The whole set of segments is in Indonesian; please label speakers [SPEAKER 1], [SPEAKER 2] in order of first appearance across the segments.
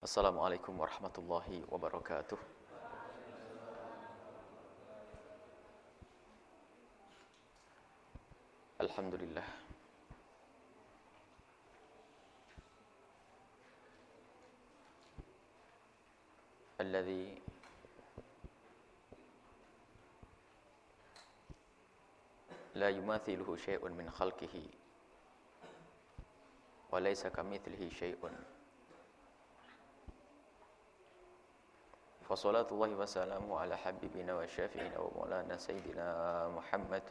[SPEAKER 1] Assalamualaikum warahmatullahi wabarakatuh. Alhamdulillah. الذي لا يماثله شيء من خلقه وليس كمثله شيء فصلاة الله وسلامه على حبيبنا وشافعنا ومولانا سيدنا محمد.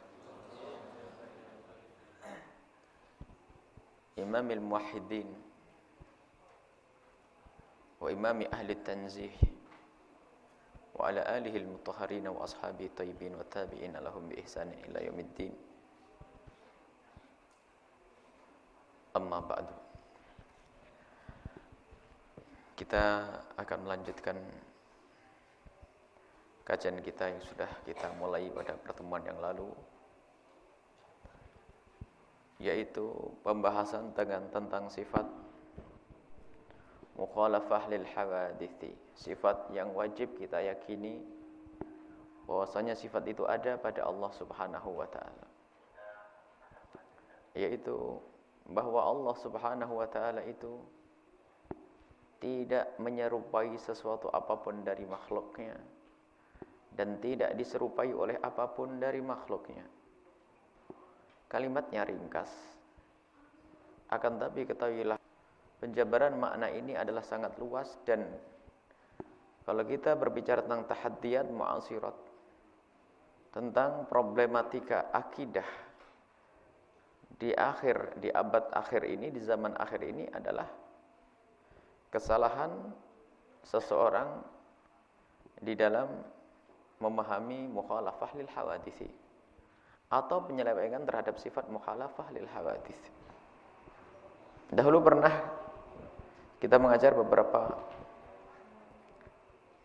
[SPEAKER 1] إمام الموحدين وإمام أهل التنزيه وعلى آله المطهرين وأصحابه الطيبين والتابعين لهم بإحسان إلى يوم الدين. أما بعد kita akan melanjutkan kajian kita yang sudah kita mulai pada pertemuan yang lalu yaitu pembahasan dengan tentang sifat mukhalafah lil hawadithi sifat yang wajib kita yakini bahwasanya sifat itu ada pada Allah Subhanahu wa taala. Yaitu bahwa Allah Subhanahu wa taala itu tidak menyerupai sesuatu apa pun dari makhluknya dan tidak diserupai oleh apa pun dari makhluknya. Kalimatnya ringkas. Akan tapi ketahuilah penjabaran makna ini adalah sangat luas dan kalau kita berbicara tentang tahaddiat mu'asirat tentang problematika akidah di akhir di abad akhir ini di zaman akhir ini adalah kesalahan seseorang di dalam memahami mukhalafah lil hawadisi atau penyelewengan terhadap sifat mukhalafah lil hawadis. Dahulu pernah kita mengajar beberapa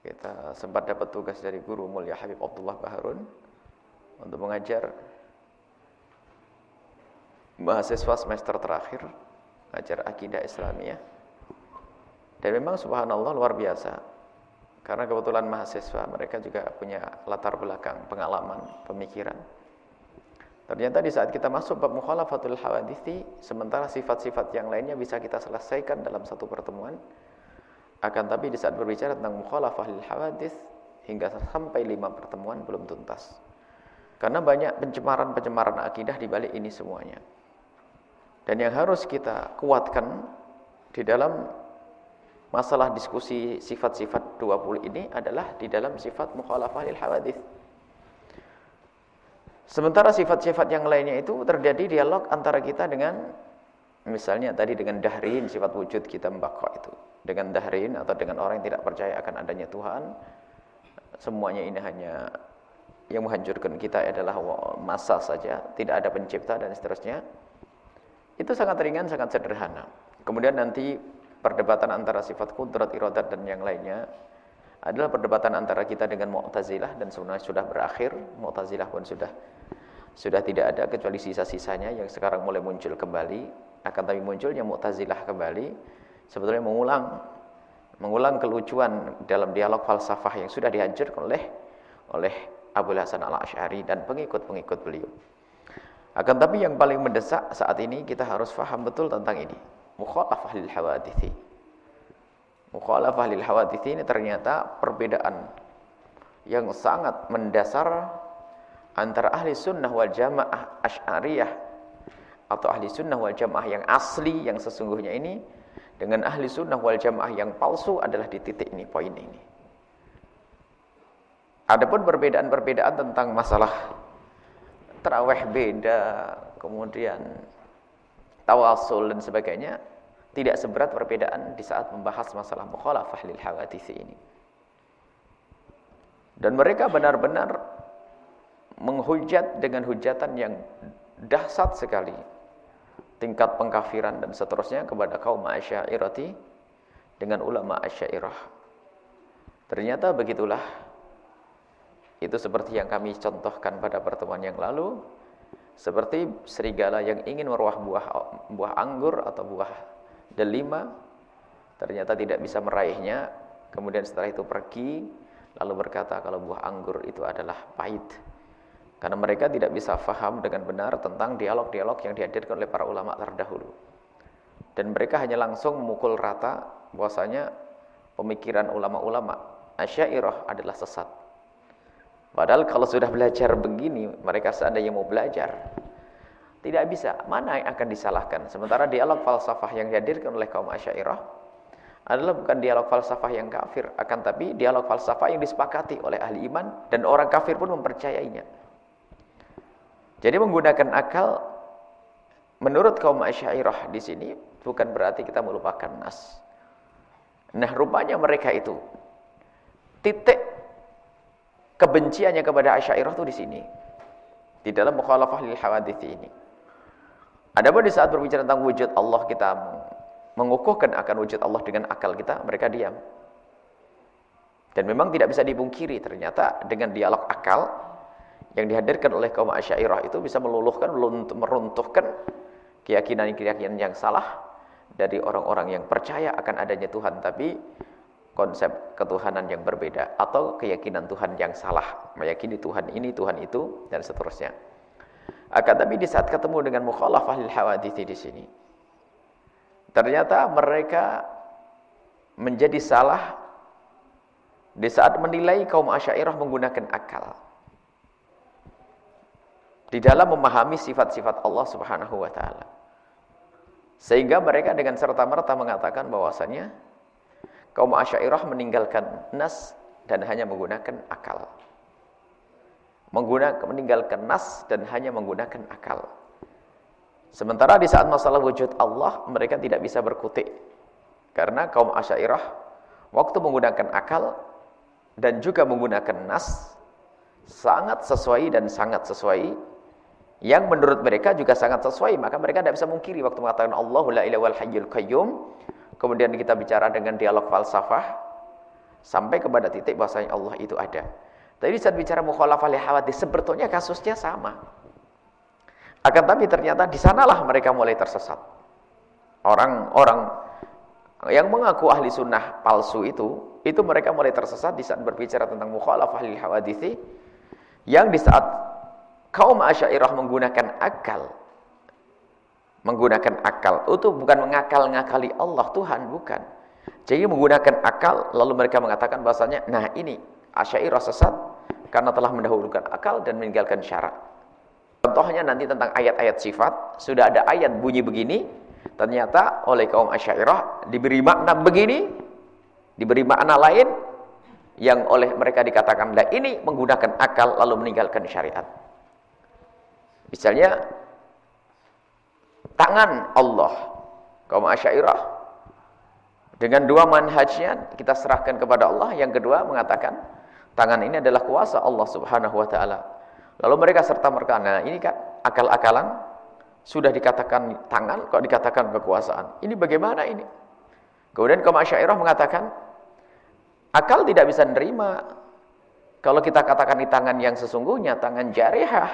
[SPEAKER 1] kita sempat dapat tugas dari guru mulia Habib Abdullah Baharun untuk mengajar mahasiswa semester terakhir mengajar akidah Islamiyah. Dan memang subhanallah luar biasa karena kebetulan mahasiswa mereka juga punya latar belakang, pengalaman, pemikiran. Ternyata di saat kita masuk bab mukhalafatul hawadithi, sementara sifat-sifat yang lainnya bisa kita selesaikan dalam satu pertemuan, akan tapi di saat berbicara tentang mukhalafah lil hawadith, hingga sampai lima pertemuan belum tuntas. Karena banyak pencemaran-pencemaran akidah di balik ini semuanya. Dan yang harus kita kuatkan di dalam masalah diskusi sifat-sifat 20 ini adalah di dalam sifat mukhalafah lil hawadith. Sementara sifat-sifat yang lainnya itu terjadi dialog antara kita dengan misalnya tadi dengan dahrin sifat wujud kita membakok itu. Dengan dahrin atau dengan orang yang tidak percaya akan adanya Tuhan. Semuanya ini hanya yang menghancurkan kita adalah masa saja, tidak ada pencipta dan seterusnya. Itu sangat ringan, sangat sederhana. Kemudian nanti perdebatan antara sifat kudrat, iradat dan yang lainnya adalah perdebatan antara kita dengan Mu'tazilah dan sebenarnya sudah berakhir. Mu'tazilah pun sudah sudah tidak ada kecuali sisa-sisanya yang sekarang mulai muncul kembali. Akan tapi munculnya Mu'tazilah kembali sebetulnya mengulang mengulang kelucuan dalam dialog falsafah yang sudah dihancurkan oleh oleh Abu Hasan Al-Asy'ari dan pengikut-pengikut beliau. Akan tapi yang paling mendesak saat ini kita harus faham betul tentang ini mukhalafah lil hawadithi. Mukhalafah lil hawadithi ini ternyata perbedaan yang sangat mendasar antara ahli sunnah wal jamaah asy'ariyah atau ahli sunnah wal jamaah yang asli yang sesungguhnya ini dengan ahli sunnah wal jamaah yang palsu adalah di titik ini, poin ini. Adapun perbedaan-perbedaan tentang masalah terawih beda, kemudian tawasul dan sebagainya tidak seberat perbedaan di saat membahas masalah mukhalafah lil hawadits ini. Dan mereka benar-benar menghujat dengan hujatan yang dahsyat sekali tingkat pengkafiran dan seterusnya kepada kaum Asy'ariyah dengan ulama Asy'ariyah. Ternyata begitulah itu seperti yang kami contohkan pada pertemuan yang lalu seperti serigala yang ingin meruah buah buah anggur atau buah delima ternyata tidak bisa meraihnya, kemudian setelah itu pergi, lalu berkata kalau buah anggur itu adalah pahit. Karena mereka tidak bisa faham dengan benar tentang dialog-dialog yang dihadirkan oleh para ulama terdahulu. Dan mereka hanya langsung memukul rata bahwasanya pemikiran ulama-ulama Asy'ariyah adalah sesat. Padahal kalau sudah belajar begini, mereka seandainya mau belajar, tidak bisa. Mana yang akan disalahkan? Sementara dialog falsafah yang dihadirkan oleh kaum Asy'ariyah adalah bukan dialog falsafah yang kafir, akan tapi dialog falsafah yang disepakati oleh ahli iman dan orang kafir pun mempercayainya. Jadi menggunakan akal menurut kaum Asy'ariyah di sini bukan berarti kita melupakan nas. Nah, rupanya mereka itu titik kebenciannya kepada Asy'ariyah itu di sini. Di dalam mukhalafah lil hawadits ini. Adapun di saat berbicara tentang wujud Allah kita mengukuhkan akan wujud Allah dengan akal kita, mereka diam. Dan memang tidak bisa dipungkiri ternyata dengan dialog akal yang dihadirkan oleh kaum Asy'ariyah itu bisa meluluhkan meruntuhkan keyakinan-keyakinan yang salah dari orang-orang yang percaya akan adanya Tuhan tapi konsep ketuhanan yang berbeda atau keyakinan Tuhan yang salah, meyakini Tuhan ini, Tuhan itu dan seterusnya. Akan tapi di saat ketemu dengan mukhalafah lil hawadithi di sini, ternyata mereka menjadi salah di saat menilai kaum Asy'ariyah menggunakan akal. Di dalam memahami sifat-sifat Allah Subhanahu wa taala. Sehingga mereka dengan serta-merta mengatakan bahwasannya kaum Asy'ariyah meninggalkan nas dan hanya menggunakan akal. Menggunakan meninggalkan nas dan hanya menggunakan akal. Sementara di saat masalah wujud Allah mereka tidak bisa berkutik. Karena kaum Asy'ariyah waktu menggunakan akal dan juga menggunakan nas sangat sesuai dan sangat sesuai yang menurut mereka juga sangat sesuai maka mereka tidak bisa mungkiri waktu mengatakan Allahu la ilaha hayyul qayyum Kemudian kita bicara dengan dialog falsafah sampai kepada titik bahasanya Allah itu ada. Tapi saat bicara mukhalafah li hawadis sebetulnya kasusnya sama. Akan tapi ternyata di sanalah mereka mulai tersesat. Orang-orang yang mengaku ahli sunnah palsu itu, itu mereka mulai tersesat di saat berbicara tentang mukhalafah lil hawadisi yang di saat kaum Asy'ariyah menggunakan akal menggunakan akal. Itu bukan mengakal-ngakali Allah Tuhan, bukan. Jadi menggunakan akal lalu mereka mengatakan bahasanya, nah ini Asy'ariyah sesat karena telah mendahulukan akal dan meninggalkan syarat. Contohnya nanti tentang ayat-ayat sifat, sudah ada ayat bunyi begini, ternyata oleh kaum Asy'ariyah diberi makna begini, diberi makna lain yang oleh mereka dikatakan, "Lah ini menggunakan akal lalu meninggalkan syariat." Misalnya tangan Allah. Kaum Asy'ariyah dengan dua manhajnya kita serahkan kepada Allah. Yang kedua mengatakan tangan ini adalah kuasa Allah Subhanahu wa taala. Lalu mereka serta merta nah ini kan akal-akalan sudah dikatakan tangan kok dikatakan kekuasaan. Ini bagaimana ini? Kemudian kaum Asy'ariyah mengatakan akal tidak bisa menerima kalau kita katakan di tangan yang sesungguhnya tangan jarihah.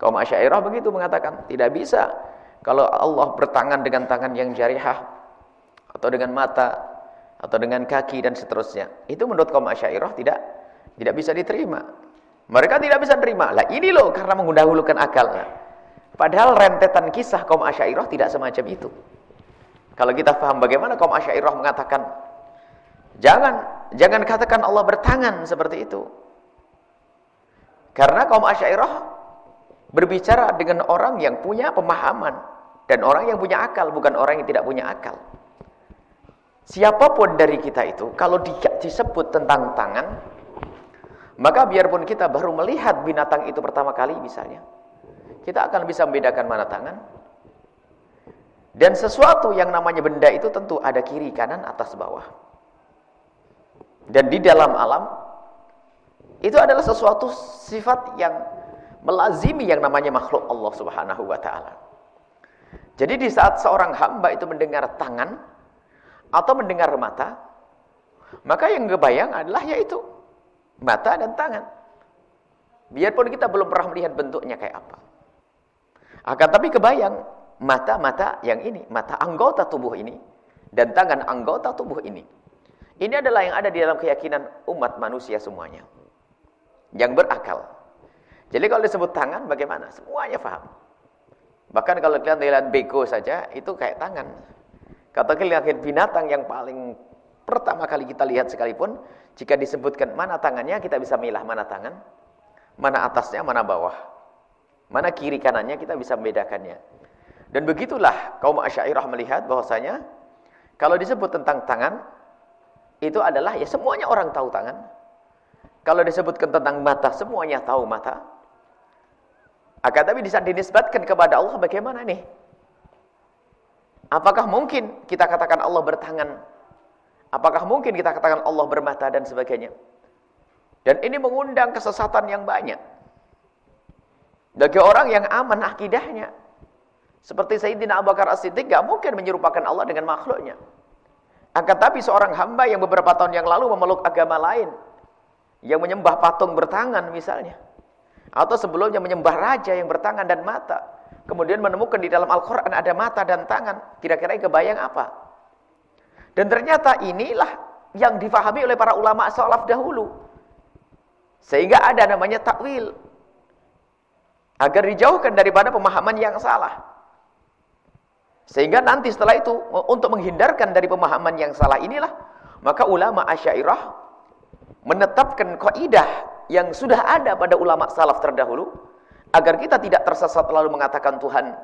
[SPEAKER 1] Kaum Asy'ariyah begitu mengatakan tidak bisa kalau Allah bertangan dengan tangan yang jarihah atau dengan mata atau dengan kaki dan seterusnya, itu menurut kaum Asy'ariyah tidak tidak bisa diterima. Mereka tidak bisa terima. Lah ini loh karena mengundahulukan akal. Padahal rentetan kisah kaum Asy'ariyah tidak semacam itu. Kalau kita paham bagaimana kaum Asy'ariyah mengatakan jangan jangan katakan Allah bertangan seperti itu. Karena kaum Asy'ariyah berbicara dengan orang yang punya pemahaman dan orang yang punya akal, bukan orang yang tidak punya akal. Siapa pun dari kita itu, kalau disebut tentang tangan, maka biarpun kita baru melihat binatang itu pertama kali misalnya, kita akan bisa membedakan mana tangan. Dan sesuatu yang namanya benda itu tentu ada kiri, kanan, atas, bawah. Dan di dalam alam, itu adalah sesuatu sifat yang melazimi yang namanya makhluk Allah subhanahu wa ta'ala. Jadi di saat seorang hamba itu mendengar tangan atau mendengar mata, maka yang kebayang adalah yaitu mata dan tangan. Biarpun kita belum pernah melihat bentuknya kayak apa. Akan tapi kebayang mata-mata yang ini, mata anggota tubuh ini dan tangan anggota tubuh ini. Ini adalah yang ada di dalam keyakinan umat manusia semuanya. Yang berakal. Jadi kalau disebut tangan bagaimana? Semuanya paham. Bahkan kalau kalian lihat bego saja itu kayak tangan. Katakan lihat binatang yang paling pertama kali kita lihat sekalipun jika disebutkan mana tangannya kita bisa milah mana tangan, mana atasnya, mana bawah. Mana kiri kanannya kita bisa membedakannya. Dan begitulah kaum Asy'ariyah melihat bahwasanya kalau disebut tentang tangan itu adalah ya semuanya orang tahu tangan. Kalau disebutkan tentang mata semuanya tahu mata. Akan tapi di saat dinisbatkan kepada Allah bagaimana nih? Apakah mungkin kita katakan Allah bertangan? Apakah mungkin kita katakan Allah bermata dan sebagainya? Dan ini mengundang kesesatan yang banyak. Bagi orang yang aman akidahnya. Seperti Sayyidina Abu Bakar As-Siddiq gak mungkin menyerupakan Allah dengan makhluknya. Akan tapi seorang hamba yang beberapa tahun yang lalu memeluk agama lain. Yang menyembah patung bertangan misalnya. Atau sebelumnya menyembah raja yang bertangan dan mata. Kemudian menemukan di dalam Al-Quran ada mata dan tangan. Kira-kira kebayang apa? Dan ternyata inilah yang difahami oleh para ulama salaf dahulu. Sehingga ada namanya takwil. Agar dijauhkan daripada pemahaman yang salah. Sehingga nanti setelah itu, untuk menghindarkan dari pemahaman yang salah inilah, maka ulama asyairah menetapkan kaidah yang sudah ada pada ulama salaf terdahulu, agar kita tidak tersesat lalu mengatakan Tuhan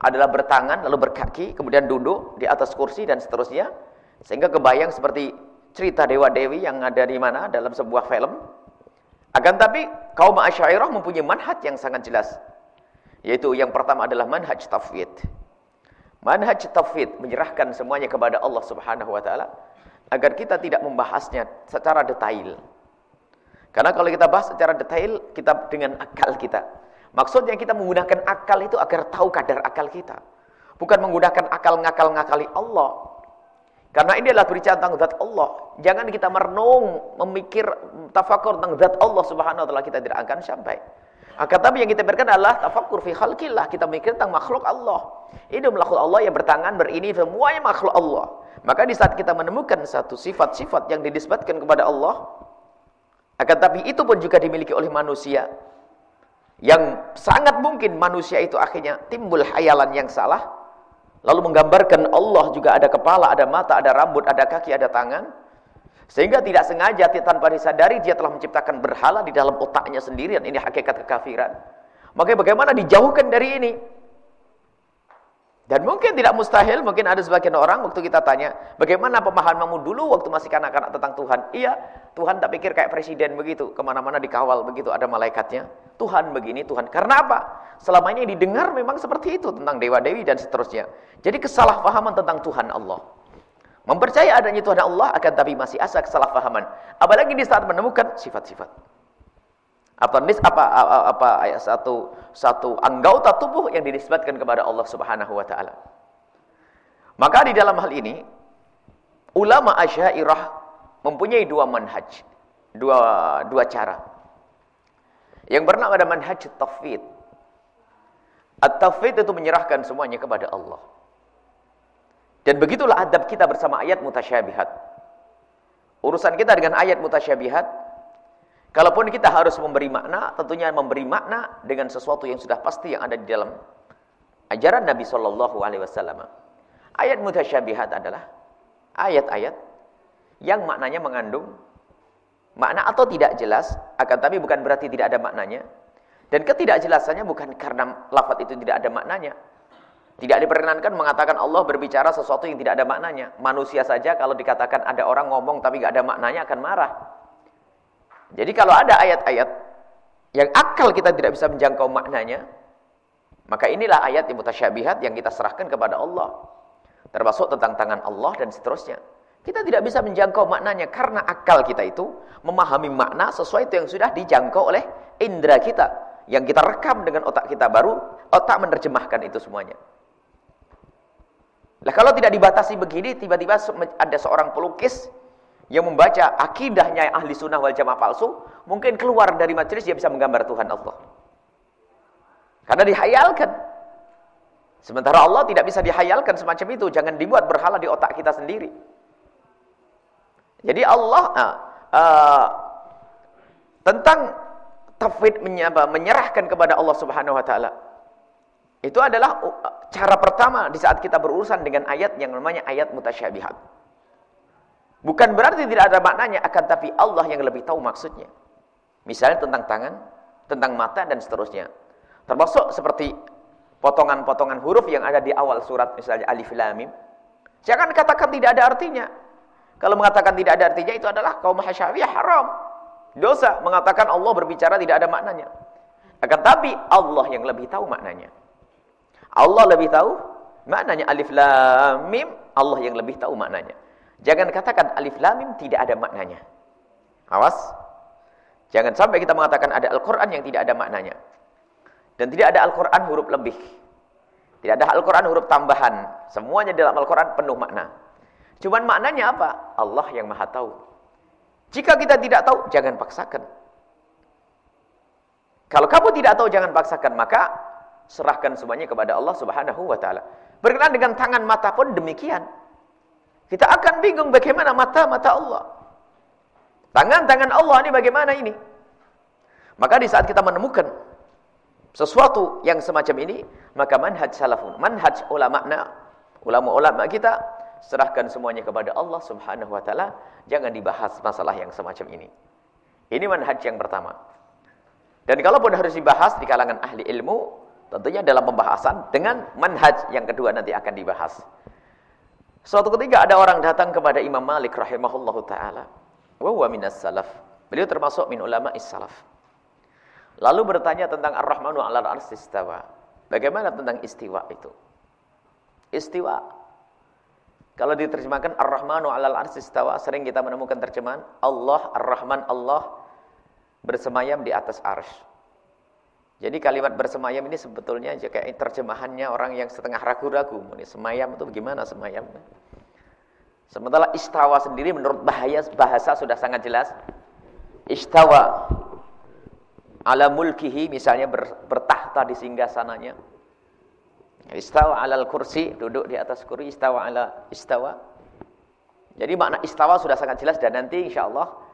[SPEAKER 1] adalah bertangan lalu berkaki kemudian duduk di atas kursi dan seterusnya. Sehingga kebayang seperti cerita dewa-dewi yang ada di mana dalam sebuah film. Akan tapi kaum Asy'ariyah mempunyai manhaj yang sangat jelas. Yaitu yang pertama adalah manhaj tafwid. Manhaj tafwid menyerahkan semuanya kepada Allah Subhanahu wa taala agar kita tidak membahasnya secara detail karena kalau kita bahas secara detail, kita dengan akal kita. Maksudnya kita menggunakan akal itu agar tahu kadar akal kita. Bukan menggunakan akal ngakal-ngakali Allah. Karena ini adalah berbicara tentang zat Allah. Jangan kita merenung, memikir, tafakur tentang zat Allah subhanahu wa ta'ala. Kita tidak akan sampai. Akan tapi yang kita berikan adalah tafakur fi khalqillah. Kita mikir tentang makhluk Allah. Ini makhluk Allah yang bertangan, berini, semuanya makhluk Allah. Maka di saat kita menemukan satu sifat-sifat yang didisbatkan kepada Allah, akan tapi itu pun juga dimiliki oleh manusia. Yang sangat mungkin manusia itu akhirnya timbul hayalan yang salah. Lalu menggambarkan Allah juga ada kepala, ada mata, ada rambut, ada kaki, ada tangan. Sehingga tidak sengaja tanpa disadari dia telah menciptakan berhala di dalam otaknya sendirian. Ini hakikat kekafiran. Makanya bagaimana dijauhkan dari ini? Dan mungkin tidak mustahil, mungkin ada sebagian orang waktu kita tanya, bagaimana pemahamanmu dulu waktu masih kanak-kanak tentang Tuhan? Iya, Tuhan tak pikir kayak presiden begitu, ke mana-mana dikawal begitu, ada malaikatnya. Tuhan begini, Tuhan. Karena apa? Selama ini didengar memang seperti itu, tentang dewa-dewi dan seterusnya. Jadi kesalahpahaman tentang Tuhan Allah. Mempercayai adanya Tuhan Allah, akan tapi masih asa kesalahpahaman. Apalagi di saat menemukan sifat-sifat apa nis apa apa, apa ayat satu satu anggota tubuh yang dinisbatkan kepada Allah Subhanahu wa taala. Maka di dalam hal ini ulama Asy'ariyah mempunyai dua manhaj, dua dua cara. Yang bernama ada manhaj tafwid. At-tafwid itu menyerahkan semuanya kepada Allah. Dan begitulah adab kita bersama ayat mutasyabihat. Urusan kita dengan ayat mutasyabihat Kalaupun kita harus memberi makna, tentunya memberi makna dengan sesuatu yang sudah pasti yang ada di dalam ajaran Nabi Shallallahu Alaihi Wasallam. Ayat mutasyabihat adalah ayat-ayat yang maknanya mengandung makna atau tidak jelas, akan tapi bukan berarti tidak ada maknanya. Dan ketidakjelasannya bukan karena lafaz itu tidak ada maknanya. Tidak diperkenankan mengatakan Allah berbicara sesuatu yang tidak ada maknanya. Manusia saja kalau dikatakan ada orang ngomong tapi tidak ada maknanya akan marah. Jadi kalau ada ayat-ayat yang akal kita tidak bisa menjangkau maknanya, maka inilah ayat yang mutasyabihat yang kita serahkan kepada Allah. Termasuk tentang tangan Allah dan seterusnya. Kita tidak bisa menjangkau maknanya karena akal kita itu memahami makna sesuai itu yang sudah dijangkau oleh indera kita. Yang kita rekam dengan otak kita baru, otak menerjemahkan itu semuanya. Lah kalau tidak dibatasi begini, tiba-tiba ada seorang pelukis yang membaca akidahnya ahli sunnah wal jamaah palsu, mungkin keluar dari majelis dia bisa menggambar Tuhan Allah. Karena dihayalkan. Sementara Allah tidak bisa dihayalkan semacam itu. Jangan dibuat berhala di otak kita sendiri. Jadi Allah uh, uh, tentang tafwid menyerahkan kepada Allah Subhanahu wa taala. Itu adalah cara pertama di saat kita berurusan dengan ayat yang namanya ayat mutasyabihat. Bukan berarti tidak ada maknanya, akan tapi Allah yang lebih tahu maksudnya. Misalnya tentang tangan, tentang mata dan seterusnya. Termasuk seperti potongan-potongan huruf yang ada di awal surat misalnya alif lam mim. Jangan katakan tidak ada artinya. Kalau mengatakan tidak ada artinya itu adalah kaum hasyawiyah haram. Dosa mengatakan Allah berbicara tidak ada maknanya. Akan tapi Allah yang lebih tahu maknanya. Allah lebih tahu maknanya alif lam mim, Allah yang lebih tahu maknanya. Jangan katakan alif lam mim tidak ada maknanya. Awas. Jangan sampai kita mengatakan ada Al-Qur'an yang tidak ada maknanya. Dan tidak ada Al-Qur'an huruf lebih. Tidak ada Al-Qur'an huruf tambahan. Semuanya dalam Al-Qur'an penuh makna. Cuman maknanya apa? Allah yang Maha tahu. Jika kita tidak tahu, jangan paksakan. Kalau kamu tidak tahu, jangan paksakan. Maka serahkan semuanya kepada Allah Subhanahu wa taala. Berkenaan dengan tangan mata pun demikian. Kita akan bingung bagaimana mata-mata Allah. Tangan-tangan Allah ini bagaimana ini? Maka di saat kita menemukan sesuatu yang semacam ini, maka manhaj salafun, manhaj ulama-na, ulama-ulama kita serahkan semuanya kepada Allah Subhanahu wa taala, jangan dibahas masalah yang semacam ini. Ini manhaj yang pertama. Dan kalaupun harus dibahas di kalangan ahli ilmu, tentunya dalam pembahasan dengan manhaj yang kedua nanti akan dibahas. Suatu ketika ada orang datang kepada Imam Malik rahimahullahu taala. Wa minas salaf. Beliau termasuk min ulama salaf. Lalu bertanya tentang Ar-Rahmanu 'alal arsy istawa. Bagaimana tentang istiwa itu? Istiwa. Kalau diterjemahkan Ar-Rahmanu 'alal arsy istawa, sering kita menemukan terjemahan Allah Ar-Rahman Allah bersemayam di atas arsy. Jadi kalimat bersemayam ini sebetulnya kayak terjemahannya orang yang setengah ragu-ragu. Semayam itu bagaimana semayam? Sementara istawa sendiri menurut bahaya bahasa sudah sangat jelas. Istawa ala mulkihi misalnya ber, bertahta di singgah sananya. Istawa ala kursi, duduk di atas kursi, istawa ala istawa. Jadi makna istawa sudah sangat jelas dan nanti insyaallah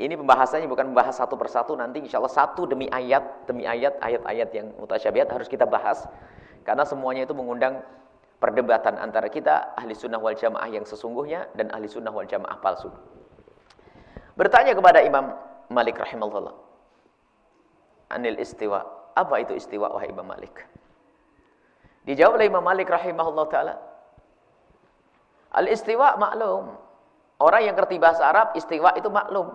[SPEAKER 1] ini pembahasannya bukan membahas satu persatu nanti insya Allah satu demi ayat demi ayat ayat-ayat yang mutasyabihat harus kita bahas. Karena semuanya itu mengundang perdebatan antara kita ahli sunnah wal jamaah yang sesungguhnya dan ahli sunnah wal jamaah palsu. Bertanya kepada Imam Malik rahimahullah anil istiwa apa itu istiwa wahai Imam Malik? Dijawab oleh Imam Malik rahimahullah taala al istiwa maklum Orang yang ngerti bahasa Arab, istiwa itu maklum.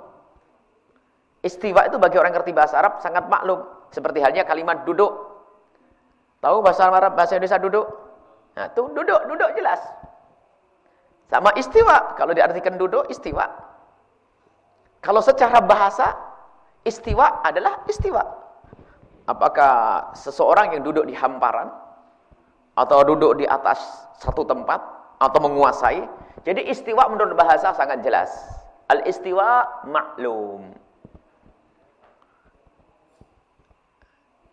[SPEAKER 1] Istiwa itu bagi orang yang ngerti bahasa Arab sangat maklum. Seperti halnya kalimat duduk. Tahu bahasa Arab, bahasa Indonesia duduk? Nah, itu duduk, duduk jelas. Sama istiwa, kalau diartikan duduk, istiwa. Kalau secara bahasa, istiwa adalah istiwa. Apakah seseorang yang duduk di hamparan, atau duduk di atas satu tempat, atau menguasai, jadi istiwa menurut bahasa sangat jelas. Al-istiwa maklum.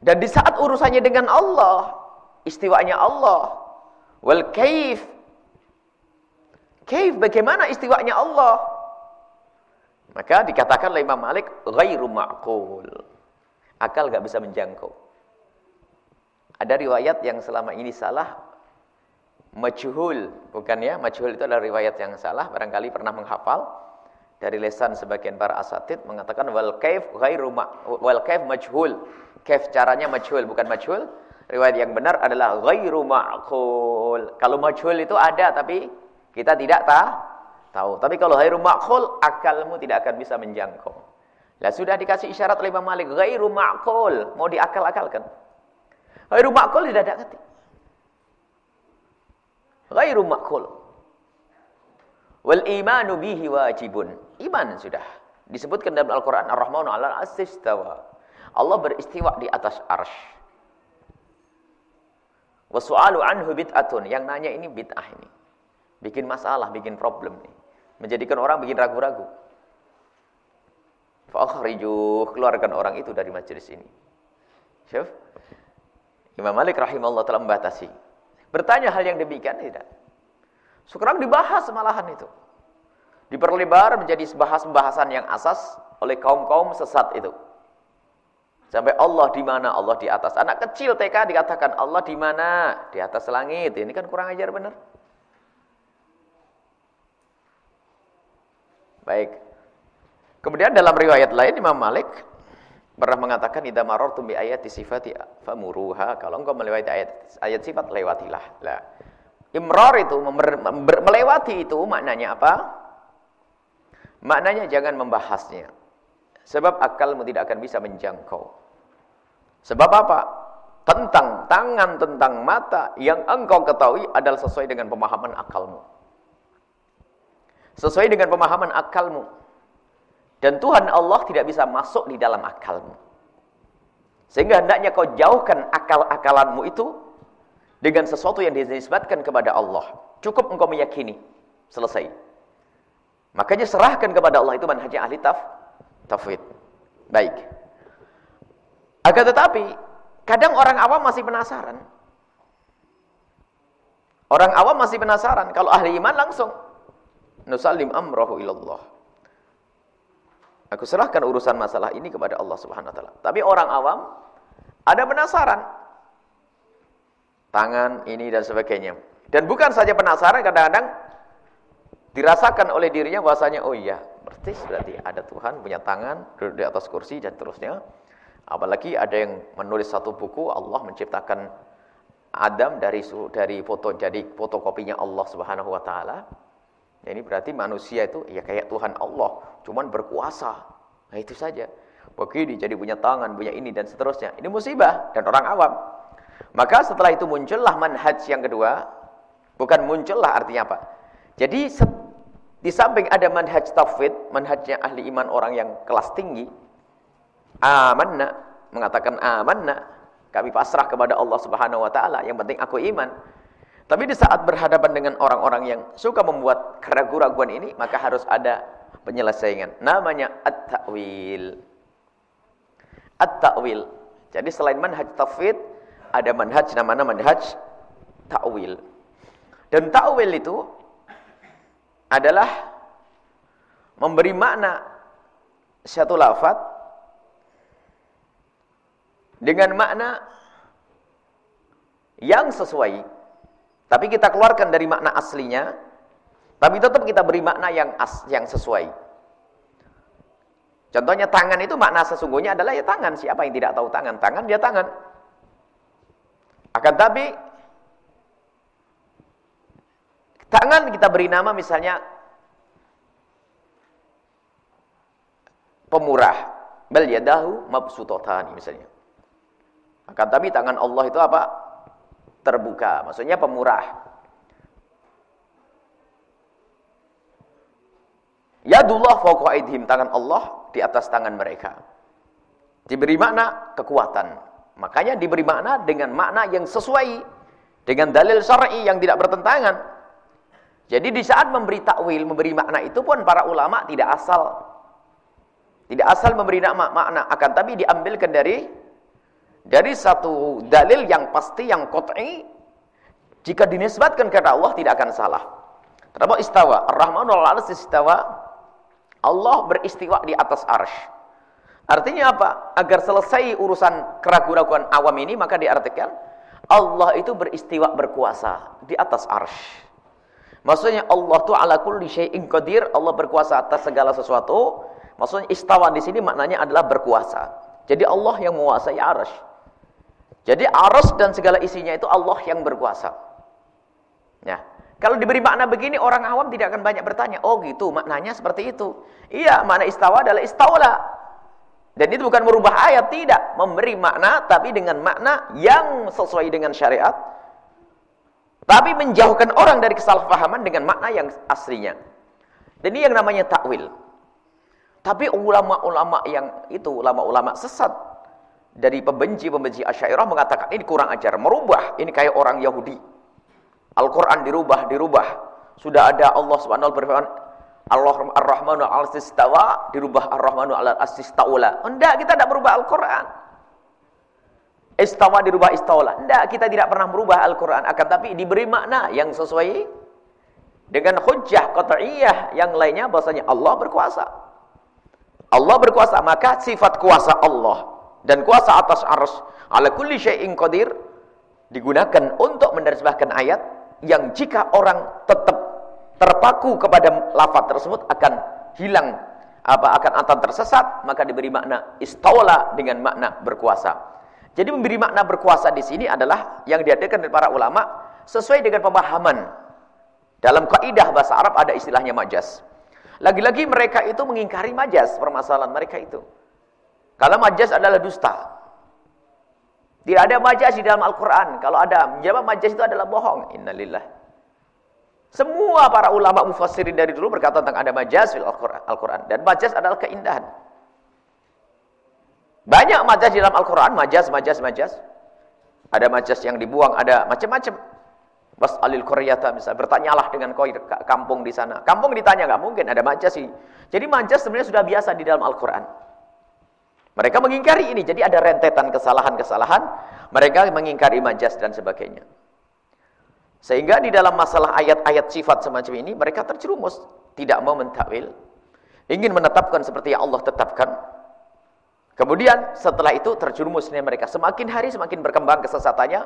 [SPEAKER 1] Dan di saat urusannya dengan Allah, istiwanya Allah. Wal kaif. Kaif bagaimana istiwanya Allah? Maka dikatakan oleh Imam Malik, ghairu ma'qul. Akal gak bisa menjangkau. Ada riwayat yang selama ini salah, majhul, bukan ya? Majhul itu adalah riwayat yang salah, barangkali pernah menghafal dari lesan sebagian para asatid mengatakan wal kaif ghairu wal kaif majhul. Kaif caranya majhul, bukan majhul. Riwayat yang benar adalah ghairu ma'qul. Kalau majhul itu ada tapi kita tidak tahu. tahu. Tapi kalau ghairu ma'qul, akalmu tidak akan bisa menjangkau. Lah sudah dikasih isyarat oleh Imam Malik, ghairu ma'qul, mau diakal-akalkan. Ghairu ma'qul tidak ada ketik ghairu makul. Wal imanu bihi wajibun. Iman sudah. Disebutkan dalam Al-Quran, Ar-Rahmanu ala asistawa. Allah beristiwa di atas arsh. Wasu'alu anhu bid'atun. Yang nanya ini bid'ah ini. Bikin masalah, bikin problem nih. Menjadikan orang bikin ragu-ragu. Fa'akhrijuh. Keluarkan orang itu dari majelis ini. Syuf. Imam Malik rahimahullah telah membatasi. Bertanya hal yang demikian tidak. Sekarang dibahas malahan itu. Diperlebar menjadi bahas-bahasan yang asas oleh kaum-kaum sesat itu. Sampai Allah di mana? Allah di atas. Anak kecil TK dikatakan Allah di mana? Di atas langit. Ini kan kurang ajar benar. Baik. Kemudian dalam riwayat lain Imam Malik pernah mengatakan idza marartum bi ayati sifati famuruha. Kalau engkau melewati ayat ayat sifat lewatilah. Lah imrar itu melewati itu maknanya apa? Maknanya jangan membahasnya. Sebab akalmu tidak akan bisa menjangkau. Sebab apa? Tentang tangan tentang mata yang engkau ketahui adalah sesuai dengan pemahaman akalmu. Sesuai dengan pemahaman akalmu dan Tuhan Allah tidak bisa masuk di dalam akalmu. Sehingga hendaknya kau jauhkan akal-akalanmu itu dengan sesuatu yang dinisbatkan kepada Allah. Cukup engkau meyakini. Selesai. Makanya serahkan kepada Allah itu manhaj ahli taf, tafwid. Baik. Agar tetapi, kadang orang awam masih penasaran. Orang awam masih penasaran. Kalau ahli iman langsung. Nusallim amrahu ilallah. Aku serahkan urusan masalah ini kepada Allah Subhanahu wa taala. Tapi orang awam ada penasaran. Tangan ini dan sebagainya. Dan bukan saja penasaran, kadang-kadang dirasakan oleh dirinya bahasanya, oh iya, berarti berarti ada Tuhan punya tangan duduk di atas kursi dan terusnya. Apalagi ada yang menulis satu buku Allah menciptakan Adam dari dari foto jadi fotokopinya Allah Subhanahu wa taala. Ini berarti manusia itu ya kayak Tuhan Allah, cuman berkuasa. Nah itu saja. Begini jadi punya tangan, punya ini dan seterusnya. Ini musibah dan orang awam. Maka setelah itu muncullah manhaj yang kedua. Bukan muncullah artinya apa? Jadi di samping ada manhaj tauhid, manhajnya ahli iman orang yang kelas tinggi. Amanna, mengatakan amanna. Kami pasrah kepada Allah Subhanahu wa taala, yang penting aku iman. Tapi di saat berhadapan dengan orang-orang yang suka membuat keraguan-keraguan ini, maka harus ada penyelesaian. Namanya at-ta'wil. At-ta'wil. Jadi selain manhaj tafid, ada manhaj namanya manhaj ta'wil. Dan ta'wil itu adalah memberi makna satu lafaz dengan makna yang sesuai tapi kita keluarkan dari makna aslinya, tapi tetap kita beri makna yang as, yang sesuai. Contohnya tangan itu makna sesungguhnya adalah ya tangan. Siapa yang tidak tahu tangan? Tangan dia tangan. Akan tapi tangan kita beri nama misalnya pemurah. Bal yadahu mabsutatan misalnya. Akan tapi tangan Allah itu apa? Terbuka, maksudnya pemurah. Yadullah fawqa aidhim, tangan Allah di atas tangan mereka. Diberi makna kekuatan. Makanya diberi makna dengan makna yang sesuai dengan dalil syar'i yang tidak bertentangan. Jadi di saat memberi takwil, memberi makna itu pun para ulama tidak asal tidak asal memberi makna akan tapi diambilkan dari dari satu dalil yang pasti yang qat'i jika dinisbatkan kepada Allah tidak akan salah. Kenapa istawa? Ar-Rahmanu 'alal istawa. Allah beristiwa di atas arsy. Artinya apa? Agar selesai urusan keraguan-keraguan awam ini maka diartikan Allah itu beristiwa berkuasa di atas arsy. Maksudnya Allah tu ala kulli syai'in qadir, Allah berkuasa atas segala sesuatu. Maksudnya istawa di sini maknanya adalah berkuasa. Jadi Allah yang menguasai arsy. Jadi aras dan segala isinya itu Allah yang berkuasa. Ya. Kalau diberi makna begini orang awam tidak akan banyak bertanya. Oh gitu, maknanya seperti itu. Iya, makna istawa adalah istawla. Dan itu bukan merubah ayat, tidak. Memberi makna tapi dengan makna yang sesuai dengan syariat. Tapi menjauhkan orang dari kesalahpahaman dengan makna yang aslinya. Ini yang namanya takwil. Tapi ulama-ulama yang itu, ulama-ulama sesat dari pembenci-pembenci Asy'ariyah mengatakan ini kurang ajar, merubah, ini kayak orang Yahudi. Al-Qur'an dirubah, dirubah. Sudah ada Allah Subhanahu berfirman, Allah Ar-Rahmanu 'alal istawa, dirubah Ar-Rahmanu 'alal istaula. Enggak, kita tidak berubah Al-Qur'an. Istawa dirubah istawla. Tidak, kita tidak pernah merubah Al-Quran. Akan tapi diberi makna yang sesuai dengan hujjah qat'iyah yang lainnya bahasanya Allah berkuasa. Allah berkuasa, maka sifat kuasa Allah dan kuasa atas arus ala kulli syai'in qadir digunakan untuk menerjemahkan ayat yang jika orang tetap terpaku kepada lafaz tersebut akan hilang apa akan akan tersesat maka diberi makna istawla dengan makna berkuasa. Jadi memberi makna berkuasa di sini adalah yang diadakan oleh para ulama sesuai dengan pemahaman. Dalam kaidah bahasa Arab ada istilahnya majas. Lagi-lagi mereka itu mengingkari majas permasalahan mereka itu. Kalau majas adalah dusta. Tidak ada majas di dalam Al-Quran. Kalau ada, menjawab majas itu adalah bohong. Innalillah. Semua para ulama mufassirin dari dulu berkata tentang ada majas di Al-Quran. Dan majas adalah keindahan. Banyak majas di dalam Al-Quran, majas, majas, majas. Ada majas yang dibuang, ada macam-macam. Was alil Koreata misalnya, bertanyalah dengan koi kampung di sana. Kampung ditanya, nggak mungkin, ada majas sih. Jadi majas sebenarnya sudah biasa di dalam Al-Quran. Mereka mengingkari ini, jadi ada rentetan kesalahan-kesalahan. Mereka mengingkari majas dan sebagainya. Sehingga di dalam masalah ayat-ayat sifat semacam ini, mereka terjerumus. Tidak mau mentakwil. Ingin menetapkan seperti yang Allah tetapkan. Kemudian setelah itu terjerumusnya mereka. Semakin hari semakin berkembang kesesatannya.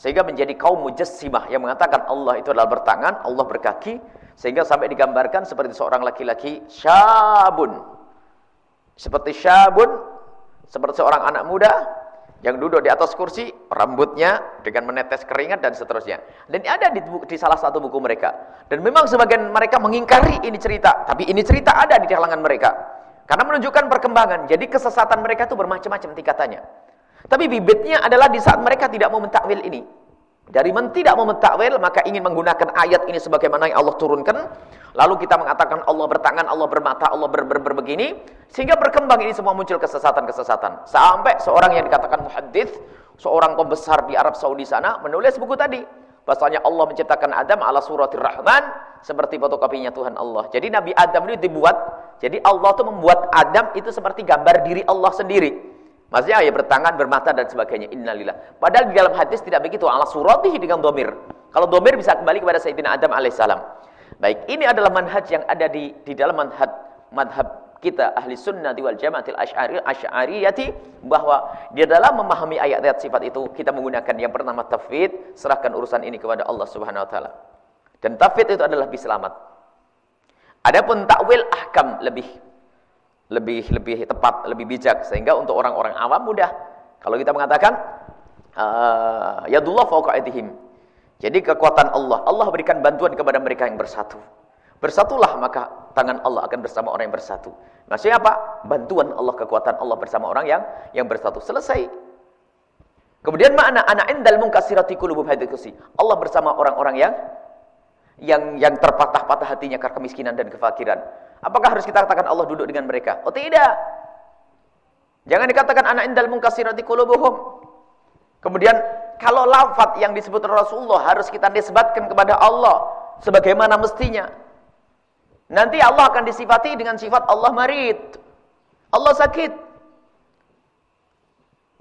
[SPEAKER 1] Sehingga menjadi kaum mujassimah yang mengatakan Allah itu adalah bertangan, Allah berkaki. Sehingga sampai digambarkan seperti seorang laki-laki syabun. Seperti syabun, seperti seorang anak muda yang duduk di atas kursi, rambutnya dengan menetes keringat dan seterusnya. Dan ada di, di salah satu buku mereka. Dan memang sebagian mereka mengingkari ini cerita. Tapi ini cerita ada di kalangan mereka. Karena menunjukkan perkembangan. Jadi kesesatan mereka itu bermacam-macam tingkatannya. Tapi bibitnya adalah di saat mereka tidak mau mentakwil ini. Dari men tidak mau mentakwil, maka ingin menggunakan ayat ini sebagaimana yang Allah turunkan. Lalu kita mengatakan Allah bertangan, Allah bermata, Allah ber, ber, ber begini. Sehingga berkembang ini semua muncul kesesatan-kesesatan. Sampai seorang yang dikatakan muhaddith, seorang pembesar di Arab Saudi sana, menulis buku tadi. Bahasanya Allah menciptakan Adam ala suratir Rahman, seperti fotokopinya Tuhan Allah. Jadi Nabi Adam ini dibuat, jadi Allah itu membuat Adam itu seperti gambar diri Allah sendiri. Maksudnya ya bertangan, bermata dan sebagainya. Innalillah. Padahal di dalam hadis tidak begitu. Allah suratihi dengan domir. Kalau domir bisa kembali kepada Sayyidina Adam alaihissalam. Baik, ini adalah manhaj yang ada di di dalam manhaj madhab kita ahli sunnah wal jamaatil asy'ari asy'ariyati bahwa di dalam memahami ayat-ayat sifat itu kita menggunakan yang pertama tafwid serahkan urusan ini kepada Allah Subhanahu wa taala dan tafwid itu adalah lebih selamat. Adapun takwil ahkam lebih lebih lebih tepat, lebih bijak sehingga untuk orang-orang awam mudah. Kalau kita mengatakan uh, yadullah fawqa. Jadi kekuatan Allah, Allah berikan bantuan kepada mereka yang bersatu. Bersatulah maka tangan Allah akan bersama orang yang bersatu. Maksudnya apa? Bantuan Allah, kekuatan Allah bersama orang yang yang bersatu. Selesai. Kemudian makna anak indal munkasirati qulubum hadikusi. Allah bersama orang-orang yang yang yang terpatah-patah hatinya karena kemiskinan dan kefakiran. Apakah harus kita katakan Allah duduk dengan mereka? Oh tidak. Jangan dikatakan anak indal munkasirati qulubuhum. Kemudian kalau lafaz yang disebut Rasulullah harus kita nisbatkan kepada Allah sebagaimana mestinya. Nanti Allah akan disifati dengan sifat Allah marid. Allah sakit.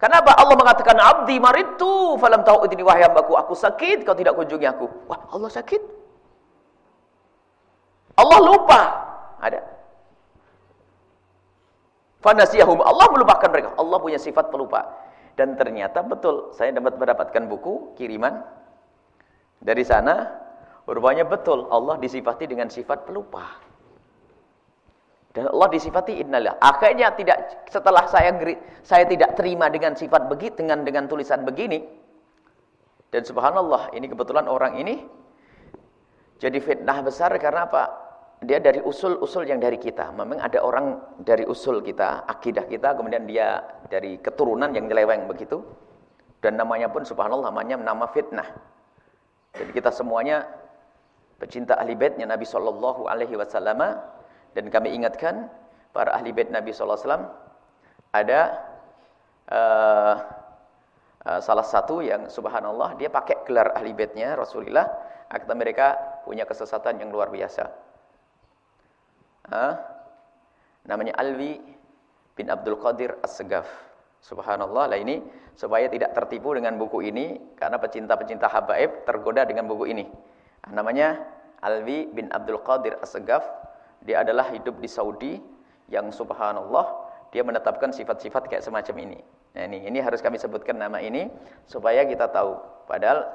[SPEAKER 1] Kenapa Allah mengatakan abdi maridtu falam tahu ini wahai hambaku aku sakit kau tidak kunjungi aku. Wah, Allah sakit. Allah lupa. Ada. Fanasiyahum. Allah melupakan mereka. Allah punya sifat pelupa. Dan ternyata betul. Saya dapat mendapatkan buku kiriman. Dari sana. Rupanya betul. Allah disifati dengan sifat pelupa. Dan Allah disifati innalillah. Akhirnya tidak setelah saya saya tidak terima dengan sifat begitu dengan dengan tulisan begini. Dan subhanallah, ini kebetulan orang ini jadi fitnah besar karena apa? Dia dari usul-usul yang dari kita. Memang ada orang dari usul kita, akidah kita, kemudian dia dari keturunan yang nyeleweng begitu. Dan namanya pun subhanallah namanya nama fitnah. Jadi kita semuanya pecinta ahli baitnya Nabi sallallahu alaihi wasallam dan kami ingatkan para ahli bait Nabi sallallahu alaihi wasallam ada uh, uh, salah satu yang subhanallah dia pakai gelar ahli baitnya Rasulullah, kata mereka punya kesesatan yang luar biasa ha? namanya Alwi bin Abdul Qadir As-Segaf Subhanallah lah ini supaya tidak tertipu dengan buku ini karena pecinta-pecinta habaib tergoda dengan buku ini. Namanya Alwi bin Abdul Qadir As-Segaf. Dia adalah hidup di Saudi yang subhanallah dia menetapkan sifat-sifat kayak semacam ini. Nah, ini ini harus kami sebutkan nama ini supaya kita tahu. Padahal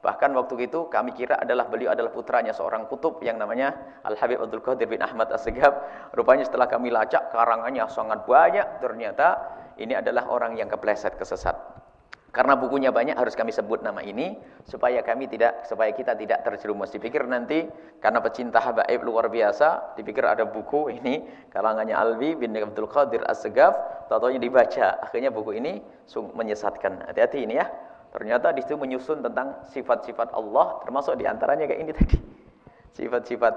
[SPEAKER 1] bahkan waktu itu kami kira adalah beliau adalah putranya seorang kutub yang namanya Al Habib Abdul Qadir bin Ahmad As-Segaf. Rupanya setelah kami lacak karangannya sangat banyak ternyata ini adalah orang yang kepleset, kesesat. Karena bukunya banyak harus kami sebut nama ini supaya kami tidak supaya kita tidak terjerumus. Dipikir nanti karena pecinta habaib luar biasa, dipikir ada buku ini kalangannya Alwi bin Abdul Qadir As-Segaf, tahu dibaca. Akhirnya buku ini menyesatkan. Hati-hati ini ya. Ternyata di situ menyusun tentang sifat-sifat Allah termasuk di antaranya kayak ini tadi. Sifat-sifat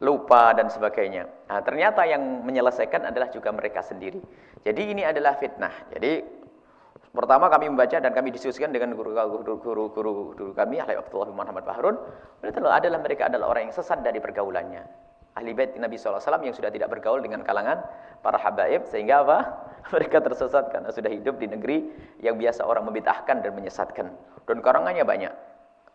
[SPEAKER 1] lupa dan sebagainya. Nah, ternyata yang menyelesaikan adalah juga mereka sendiri. Jadi ini adalah fitnah. Jadi pertama kami membaca dan kami diskusikan dengan guru-guru guru kami, Ahli Abdullah Muhammad Bahrun, adalah adalah mereka adalah orang yang sesat dari pergaulannya. Ahli bait Nabi SAW yang sudah tidak bergaul dengan kalangan para habaib sehingga apa? Mereka tersesat karena sudah hidup di negeri yang biasa orang membid'ahkan dan menyesatkan. Dan karangannya banyak.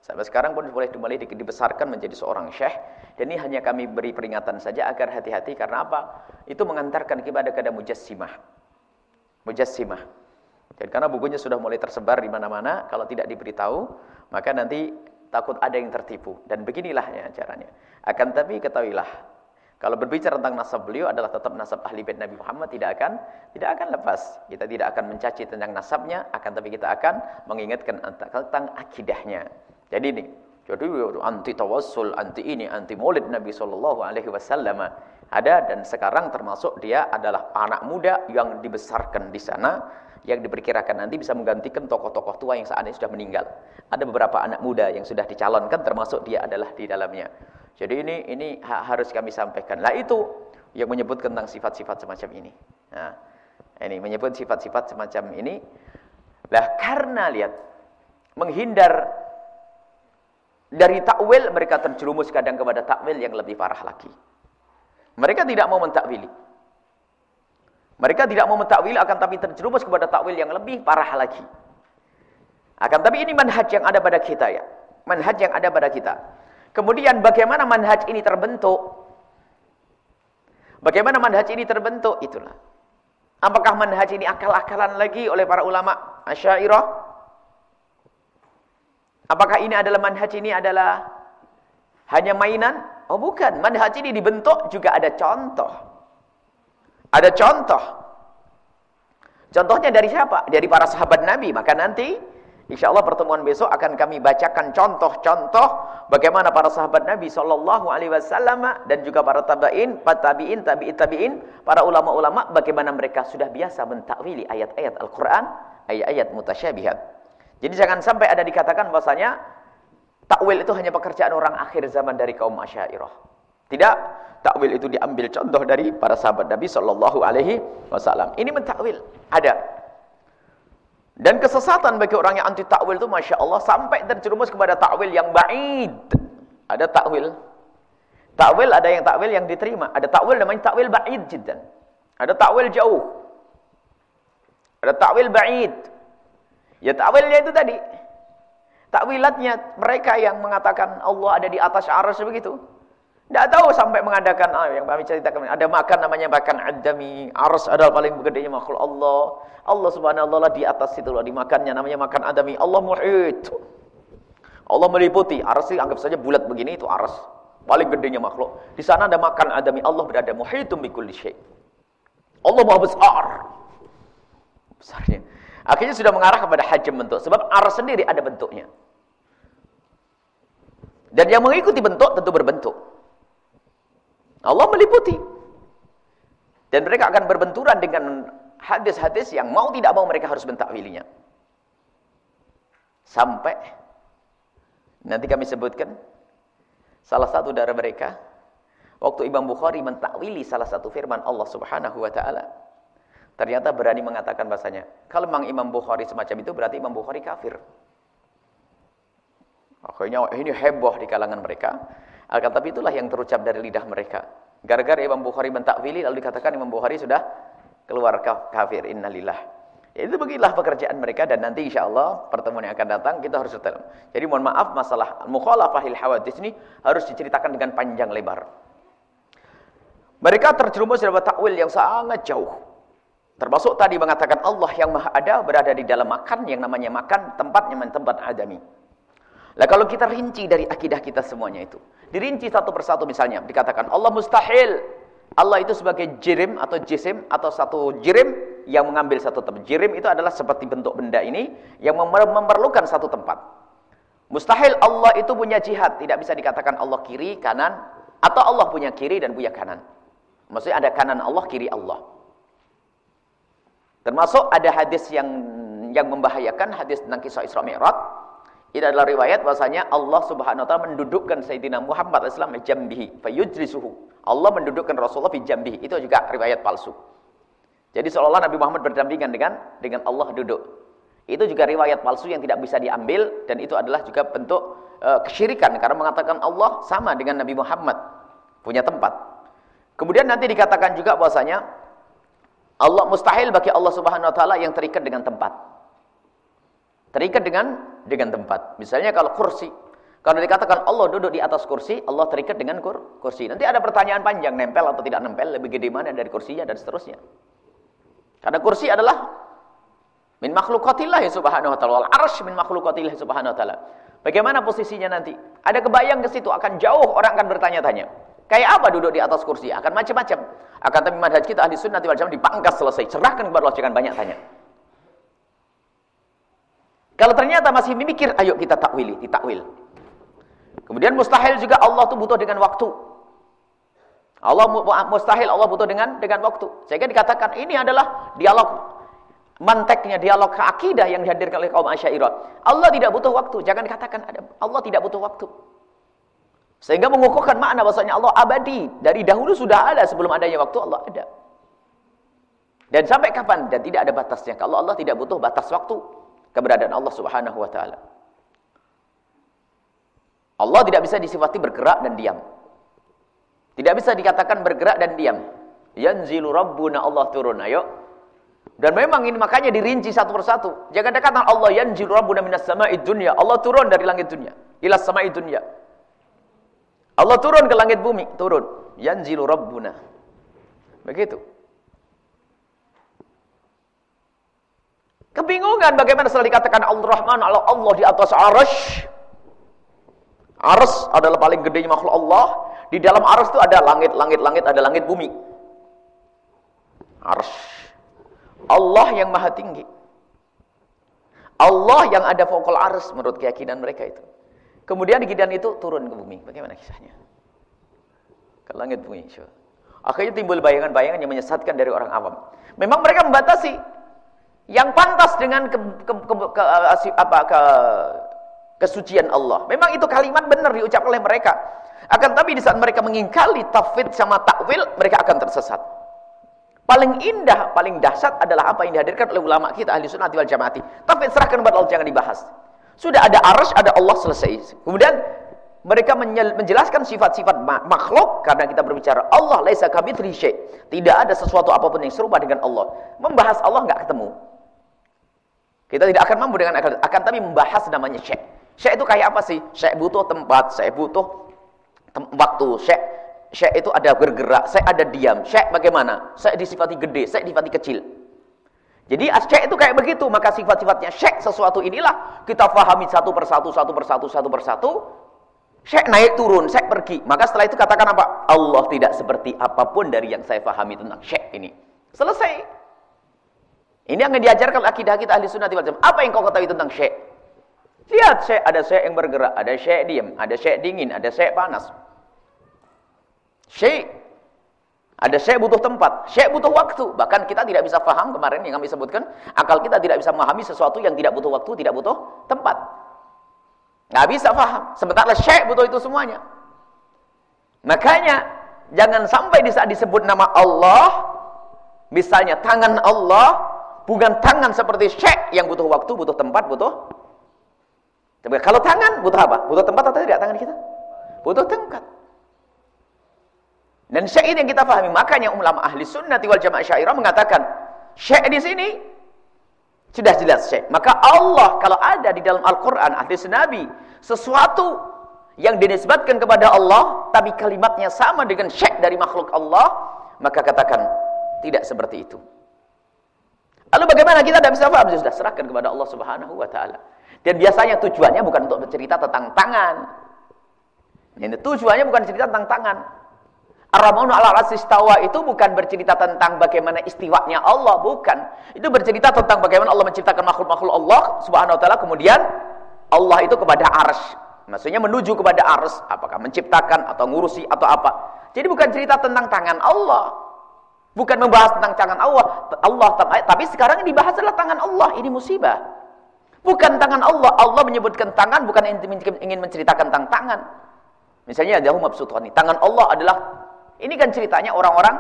[SPEAKER 1] Sampai sekarang pun boleh kembali dibesarkan menjadi seorang syekh. Dan ini hanya kami beri peringatan saja agar hati-hati. Karena apa? Itu mengantarkan kepada kepada mujassimah. Mujassimah. Dan karena bukunya sudah mulai tersebar di mana-mana. Kalau tidak diberitahu, maka nanti takut ada yang tertipu. Dan beginilah ya caranya. Akan tapi ketahuilah. Kalau berbicara tentang nasab beliau adalah tetap nasab ahli bait Nabi Muhammad tidak akan tidak akan lepas. Kita tidak akan mencaci tentang nasabnya, akan tapi kita akan mengingatkan tentang akidahnya. Jadi ini, jadi anti tawassul, anti ini, anti maulid Nabi Shallallahu Alaihi Wasallam ada dan sekarang termasuk dia adalah anak muda yang dibesarkan di sana yang diperkirakan nanti bisa menggantikan tokoh-tokoh tua yang saat ini sudah meninggal. Ada beberapa anak muda yang sudah dicalonkan termasuk dia adalah di dalamnya. Jadi ini ini harus kami sampaikan. Lah itu yang menyebut tentang sifat-sifat semacam ini. Nah, ini menyebut sifat-sifat semacam ini. Lah karena lihat menghindar dari takwil mereka terjerumus kadang kepada takwil yang lebih parah lagi. Mereka tidak mau mentakwili. Mereka tidak mau mentakwili akan tapi terjerumus kepada takwil yang lebih parah lagi. Akan tapi ini manhaj yang ada pada kita ya. Manhaj yang ada pada kita. Kemudian bagaimana manhaj ini terbentuk? Bagaimana manhaj ini terbentuk? Itulah. Apakah manhaj ini akal-akalan lagi oleh para ulama Asy'ariyah? Apakah ini adalah manhaj ini adalah hanya mainan? Oh bukan, manhaj ini dibentuk juga ada contoh. Ada contoh. Contohnya dari siapa? Dari para sahabat Nabi. Maka nanti insya Allah pertemuan besok akan kami bacakan contoh-contoh bagaimana para sahabat Nabi sallallahu alaihi wasallam dan juga para tabi'in, para tabi'in, tabi'in, tabi'in, para ulama-ulama bagaimana mereka sudah biasa mentakwili ayat-ayat Al-Qur'an, ayat-ayat mutasyabihat. Jadi jangan sampai ada dikatakan bahasanya takwil itu hanya pekerjaan orang akhir zaman dari kaum Asy'ariyah. Tidak, takwil itu diambil contoh dari para sahabat Nabi sallallahu alaihi wasallam. Ini mentakwil, ada. Dan kesesatan bagi orang yang anti takwil itu Masya Allah sampai terjerumus kepada takwil yang ba'id. Ada takwil. Takwil ada yang takwil yang diterima. Ada takwil namanya takwil ba'id jiddan. Ada takwil jauh. Ada takwil ba'id. Ya takwilnya itu tadi. Takwilatnya mereka yang mengatakan Allah ada di atas aras begitu. Tidak tahu sampai mengadakan ah, yang kami ceritakan ada makan namanya makan adami aras adalah paling gedenya makhluk Allah. Allah subhanahu di atas itu loh dimakannya namanya makan adami Allah muhit. Allah meliputi. Aras anggap saja bulat begini itu aras. Paling gedenya makhluk. Di sana ada makan adami Allah berada muhitum bikulli syai. Allah maha besar. Besarnya. Akhirnya sudah mengarah kepada hajm bentuk. Sebab arah sendiri ada bentuknya. Dan yang mengikuti bentuk tentu berbentuk. Allah meliputi. Dan mereka akan berbenturan dengan hadis-hadis yang mau tidak mau mereka harus mentakwilinya. Sampai nanti kami sebutkan salah satu dari mereka waktu Imam Bukhari mentakwili salah satu firman Allah Subhanahu wa taala Ternyata berani mengatakan bahasanya. Kalau memang Imam Bukhari semacam itu berarti Imam Bukhari kafir. Akhirnya ini heboh di kalangan mereka. Tapi itulah yang terucap dari lidah mereka. Gara-gara Imam Bukhari mentakwili lalu dikatakan Imam Bukhari sudah keluar kafir innalillah. Itu beginilah pekerjaan mereka dan nanti insya Allah pertemuan yang akan datang kita harus detail. Jadi mohon maaf masalah mukhalafahil hawadis ini harus diceritakan dengan panjang lebar. Mereka terjerumus dalam takwil yang sangat jauh. Termasuk tadi mengatakan Allah yang maha ada berada di dalam makan yang namanya makan tempatnya tempat adami. Lah kalau kita rinci dari akidah kita semuanya itu. Dirinci satu persatu misalnya dikatakan Allah mustahil. Allah itu sebagai jirim atau jisim atau satu jirim yang mengambil satu tempat. Jirim itu adalah seperti bentuk benda ini yang memerlukan satu tempat. Mustahil Allah itu punya jihad, tidak bisa dikatakan Allah kiri, kanan, atau Allah punya kiri dan punya kanan. Maksudnya ada kanan Allah, kiri Allah. Termasuk ada hadis yang yang membahayakan, hadis tentang kisah Isra Mi'raj. Ini adalah riwayat bahwasanya Allah Subhanahu wa taala mendudukkan Sayyidina Muhammad SAW jambihi fayujlisuhu. Allah mendudukkan Rasulullah fi jambihi. Itu juga riwayat palsu. Jadi seolah-olah Nabi Muhammad berdampingan dengan dengan Allah duduk. Itu juga riwayat palsu yang tidak bisa diambil dan itu adalah juga bentuk uh, kesyirikan karena mengatakan Allah sama dengan Nabi Muhammad punya tempat. Kemudian nanti dikatakan juga bahwasanya Allah mustahil bagi Allah Subhanahu wa taala yang terikat dengan tempat. Terikat dengan dengan tempat. Misalnya kalau kursi kalau dikatakan Allah duduk di atas kursi, Allah terikat dengan kur, kursi. Nanti ada pertanyaan panjang, nempel atau tidak nempel, lebih gede mana dari kursinya dan seterusnya. Karena kursi adalah min makhlukatillah subhanahu wa ta'ala. Arsh min makhlukatillah subhanahu wa ta'ala. Bagaimana posisinya nanti? Ada kebayang ke situ, akan jauh orang akan bertanya-tanya. Kayak apa duduk di atas kursi? Akan macam-macam. Akan tapi manhaj kita ahli sunnah wal jamaah dipangkas selesai. Cerahkan kepada Allah, jangan banyak tanya. Kalau ternyata masih memikir, ayo kita takwili, ditakwil. Kemudian mustahil juga Allah itu butuh dengan waktu. Allah mustahil Allah butuh dengan dengan waktu. Sehingga dikatakan ini adalah dialog manteknya dialog akidah yang dihadirkan oleh kaum Asy'ariyah. Allah tidak butuh waktu. Jangan dikatakan ada Allah tidak butuh waktu. Sehingga mengukuhkan makna bahwasanya Allah abadi. Dari dahulu sudah ada sebelum adanya waktu Allah ada. Dan sampai kapan? Dan tidak ada batasnya. Kalau Allah tidak butuh batas waktu keberadaan Allah Subhanahu wa taala. Allah tidak bisa disifati bergerak dan diam. Tidak bisa dikatakan bergerak dan diam. Yanzilu rabbuna Allah turun. Ayo. Dan memang ini makanya dirinci satu persatu. Jangan dikatakan Allah yanzilu rabbuna minas sama'id dunya. Allah turun dari langit dunia. Ila sama'id dunya. Allah turun ke langit bumi. Turun. Yanzilu rabbuna. Begitu. Kebingungan bagaimana setelah dikatakan Allah-Rahman Allah di atas arash. Ars adalah paling gedenya makhluk Allah. Di dalam ars itu ada langit, langit, ada langit bumi. Ars. Allah yang maha tinggi. Allah yang ada fokal ars menurut keyakinan mereka itu. Kemudian di gidan itu turun ke bumi. Bagaimana kisahnya? Ke langit bumi. Akhirnya timbul bayangan-bayangan yang menyesatkan dari orang awam. Memang mereka membatasi yang pantas dengan ke, ke, ke, ke, apa, ke kesucian Allah. Memang itu kalimat benar diucapkan oleh mereka. Akan tapi di saat mereka mengingkali tafid sama takwil, mereka akan tersesat. Paling indah, paling dahsyat adalah apa yang dihadirkan oleh ulama kita ahli sunnah wal jamaati. Tafid serahkan kepada Allah jangan dibahas. Sudah ada arsh, ada Allah selesai. Kemudian mereka menjelaskan sifat-sifat makhluk karena kita berbicara Allah laisa syai. Tidak ada sesuatu apa pun yang serupa dengan Allah. Membahas Allah enggak ketemu. Kita tidak akan mampu dengan akal, akan tapi membahas namanya syekh. Syekh itu kayak apa sih? Syekh butuh tempat, syekh butuh waktu. Syekh syekh itu ada bergerak syekh ada diam. Syekh bagaimana? Syekh disifati gede syekh disifati kecil. Jadi syekh itu kayak begitu maka sifat-sifatnya syekh sesuatu inilah kita fahami satu persatu satu persatu satu persatu. Syekh naik turun syekh pergi. Maka setelah itu katakan apa? Allah tidak seperti apa pun dari yang saya fahami tentang syekh ini. Selesai ini yang diajarkan akidah kita ahli sunnah wal apa yang kau ketahui tentang syekh lihat syekh ada syekh yang bergerak ada syekh diam ada syekh dingin ada syekh panas Syekh. Ada syekh butuh tempat, syekh butuh waktu. Bahkan kita tidak bisa paham kemarin yang kami sebutkan, akal kita tidak bisa memahami sesuatu yang tidak butuh waktu, tidak butuh tempat. Nggak bisa paham. Sementara syekh butuh itu semuanya. Makanya jangan sampai di saat disebut nama Allah, misalnya tangan Allah, bukan tangan seperti syekh yang butuh waktu, butuh tempat, butuh. Tapi kalau tangan butuh apa? Butuh tempat atau tidak tangan kita? Butuh tempat. Dan syekh ini yang kita pahami. Makanya ulama ahli sunnah wal jamaah syairah mengatakan, syekh di sini Sudah jelas syekh. Maka Allah kalau ada di dalam Al-Quran, hadis Nabi, sesuatu yang dinisbatkan kepada Allah, tapi kalimatnya sama dengan syekh dari makhluk Allah, maka katakan, tidak seperti itu. Lalu bagaimana kita tidak bisa paham? Sudah serahkan kepada Allah subhanahu wa ta'ala. Dan biasanya tujuannya bukan untuk bercerita tentang tangan. Ini tujuannya bukan cerita tentang tangan. Ar-Rahmanu ala istawa itu bukan bercerita tentang bagaimana istiwanya Allah, bukan. Itu bercerita tentang bagaimana Allah menciptakan makhluk-makhluk Allah subhanahu wa ta'ala, kemudian Allah itu kepada ars. Maksudnya menuju kepada ars, apakah menciptakan atau ngurusi atau apa. Jadi bukan cerita tentang tangan Allah. Bukan membahas tentang tangan Allah, Allah tapi sekarang yang dibahas adalah tangan Allah. Ini musibah. Bukan tangan Allah. Allah menyebutkan tangan bukan ingin menceritakan tentang tangan. Misalnya ada mabsutani. Tangan Allah adalah ini kan ceritanya orang-orang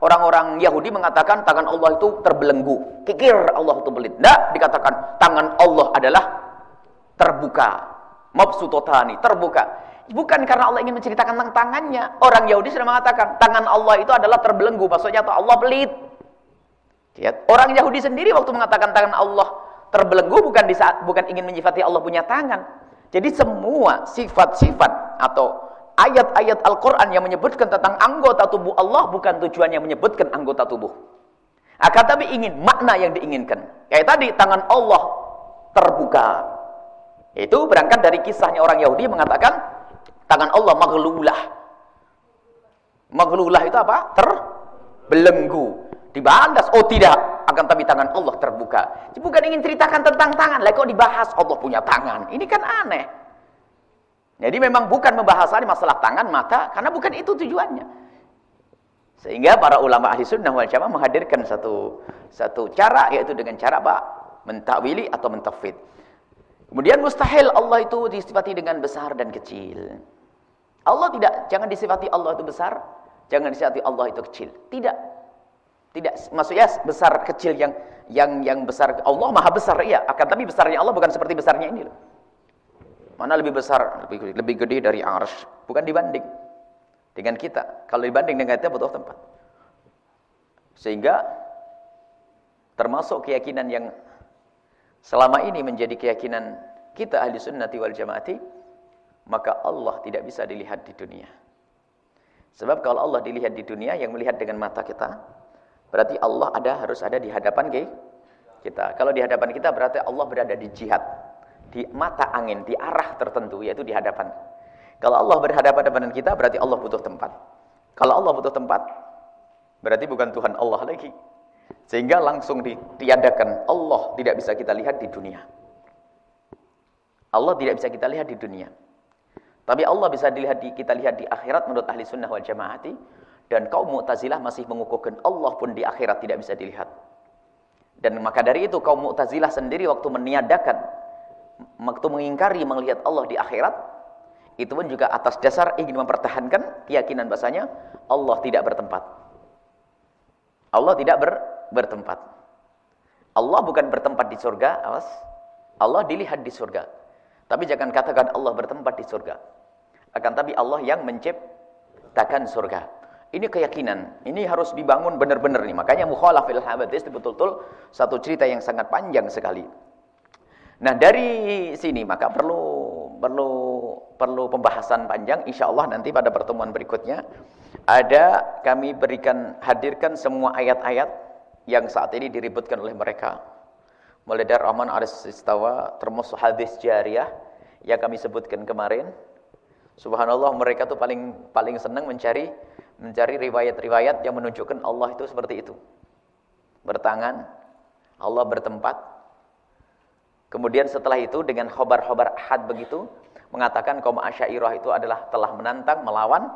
[SPEAKER 1] orang-orang Yahudi mengatakan tangan Allah itu terbelenggu. Kikir Allah itu belit. Tidak dikatakan tangan Allah adalah terbuka. Mabsutotani, terbuka. Bukan karena Allah ingin menceritakan tentang tangannya. Orang Yahudi sudah mengatakan tangan Allah itu adalah terbelenggu. Maksudnya atau Allah belit. Lihat, orang Yahudi sendiri waktu mengatakan tangan Allah terbelenggu bukan di saat bukan ingin menyifati Allah punya tangan. Jadi semua sifat-sifat atau ayat-ayat Al-Quran yang menyebutkan tentang anggota tubuh Allah bukan tujuannya menyebutkan anggota tubuh. Akan tapi ingin makna yang diinginkan. Kayak tadi tangan Allah terbuka. Itu berangkat dari kisahnya orang Yahudi mengatakan tangan Allah maghlulah. Maghlulah itu apa? Terbelenggu. Dibandas. Oh tidak. Akan tapi tangan Allah terbuka. Bukan ingin ceritakan tentang tangan. Lah kok dibahas Allah punya tangan. Ini kan aneh. Jadi memang bukan membahas masalah tangan, mata, karena bukan itu tujuannya. Sehingga para ulama ahli sunnah wal jamaah menghadirkan satu satu cara, yaitu dengan cara apa? Mentakwili atau mentafid. Kemudian mustahil Allah itu disifati dengan besar dan kecil. Allah tidak, jangan disifati Allah itu besar, jangan disifati Allah itu kecil. Tidak. Tidak, maksudnya besar kecil yang yang yang besar Allah Maha besar iya, akan tapi besarnya Allah bukan seperti besarnya ini loh. Mana lebih besar, lebih, lebih gede dari arsh. Bukan dibanding dengan kita. Kalau dibanding dengan kita butuh tempat. Sehingga termasuk keyakinan yang selama ini menjadi keyakinan kita ahli sunnati wal jamaati, maka Allah tidak bisa dilihat di dunia. Sebab kalau Allah dilihat di dunia, yang melihat dengan mata kita, berarti Allah ada harus ada di hadapan kita. Kalau di hadapan kita berarti Allah berada di jihad di mata angin, di arah tertentu, yaitu di hadapan. Kalau Allah berhadapan dengan kita, berarti Allah butuh tempat. Kalau Allah butuh tempat, berarti bukan Tuhan Allah lagi. Sehingga langsung ditiadakan, Allah tidak bisa kita lihat di dunia. Allah tidak bisa kita lihat di dunia. Tapi Allah bisa dilihat di, kita lihat di akhirat menurut ahli sunnah wal jamaati. Dan kaum mu'tazilah masih mengukuhkan Allah pun di akhirat tidak bisa dilihat. Dan maka dari itu kaum mu'tazilah sendiri waktu meniadakan waktu mengingkari melihat Allah di akhirat itu pun juga atas dasar ingin mempertahankan keyakinan bahasanya Allah tidak bertempat. Allah tidak ber, bertempat. Allah bukan bertempat di surga, awas. Allah dilihat di surga. Tapi jangan katakan Allah bertempat di surga. Akan tapi Allah yang menciptakan surga. Ini keyakinan. Ini harus dibangun benar-benar nih. Makanya mukhalafil hadis betul-betul satu cerita yang sangat panjang sekali. Nah dari sini maka perlu perlu perlu pembahasan panjang. Insya Allah nanti pada pertemuan berikutnya ada kami berikan hadirkan semua ayat-ayat yang saat ini diributkan oleh mereka. Mulai dari Rahman Aris Istawa termasuk hadis jariah yang kami sebutkan kemarin. Subhanallah mereka tuh paling paling senang mencari mencari riwayat-riwayat yang menunjukkan Allah itu seperti itu. Bertangan, Allah bertempat, Kemudian setelah itu dengan khobar-khobar ahad begitu mengatakan kaum Asy'ariyah itu adalah telah menantang melawan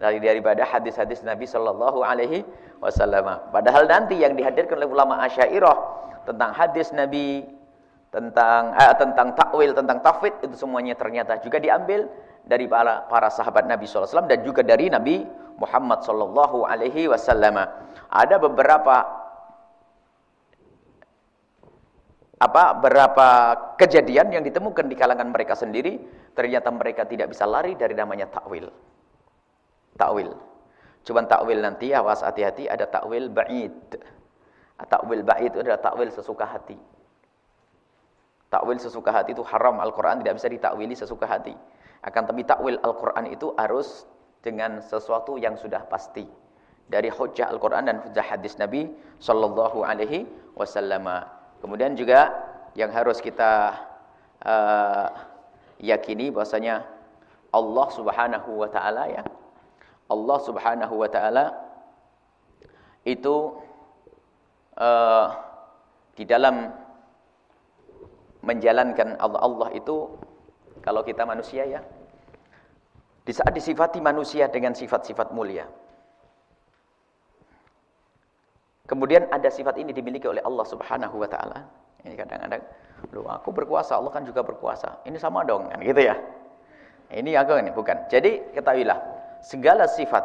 [SPEAKER 1] dari daripada hadis-hadis Nabi Shallallahu alaihi wasallam. Padahal nanti yang dihadirkan oleh ulama Asy'ariyah tentang hadis Nabi tentang eh, tentang takwil, tentang tafwid itu semuanya ternyata juga diambil dari para para sahabat Nabi SAW dan juga dari Nabi Muhammad Sallallahu Alaihi Wasallam. Ada beberapa apa berapa kejadian yang ditemukan di kalangan mereka sendiri ternyata mereka tidak bisa lari dari namanya takwil. Takwil. Cuman takwil nanti awas hati-hati ada takwil ba'id takwil ba'id itu adalah takwil sesuka hati Takwil sesuka hati itu haram. Al-Quran tidak bisa ditakwili sesuka hati. Akan tapi takwil Al-Quran itu harus dengan sesuatu yang sudah pasti. Dari hujjah Al-Quran dan hujjah hadis Nabi Sallallahu Alaihi Wasallam. Kemudian juga yang harus kita uh, yakini bahasanya Allah Subhanahu Wa Taala ya. Allah Subhanahu Wa Taala itu uh, di dalam menjalankan Allah Allah itu kalau kita manusia ya di saat disifati manusia dengan sifat-sifat mulia. Kemudian ada sifat ini dimiliki oleh Allah Subhanahu wa taala. Ini kadang-kadang lu aku berkuasa Allah kan juga berkuasa. Ini sama dong kan gitu ya. Ini aku ini bukan. Jadi ketahuilah segala sifat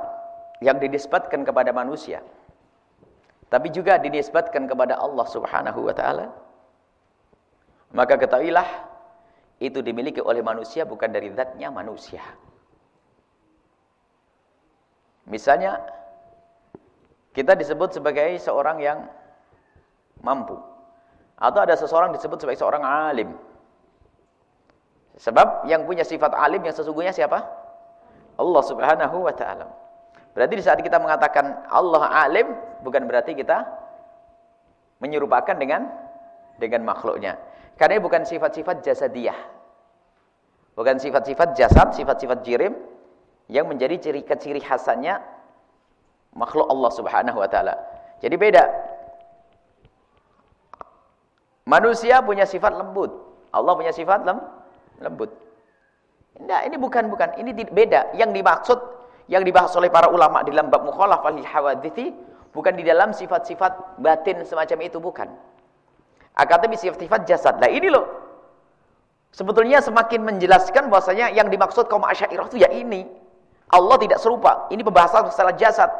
[SPEAKER 1] yang dinisbatkan kepada manusia tapi juga dinisbatkan kepada Allah Subhanahu wa taala maka ketahuilah itu dimiliki oleh manusia bukan dari zatnya manusia. Misalnya kita disebut sebagai seorang yang mampu atau ada seseorang disebut sebagai seorang alim. Sebab yang punya sifat alim yang sesungguhnya siapa? Allah Subhanahu wa taala. Berarti di saat kita mengatakan Allah alim bukan berarti kita menyerupakan dengan dengan makhluknya. Karena bukan sifat-sifat jasadiyah. Bukan sifat-sifat jasad, sifat-sifat jirim yang menjadi ciri ciri khasannya makhluk Allah Subhanahu wa taala. Jadi beda. Manusia punya sifat lembut. Allah punya sifat lem, lembut. Tidak, ini bukan bukan, ini beda. Yang dimaksud yang dibahas oleh para ulama di dalam bab mukhalafah lil hawadithi bukan di dalam sifat-sifat batin semacam itu bukan. Akademi sifat-sifat jasad. Nah ini loh. Sebetulnya semakin menjelaskan bahwasanya yang dimaksud kaum Asy'ariyah itu ya ini. Allah tidak serupa. Ini pembahasan masalah jasad.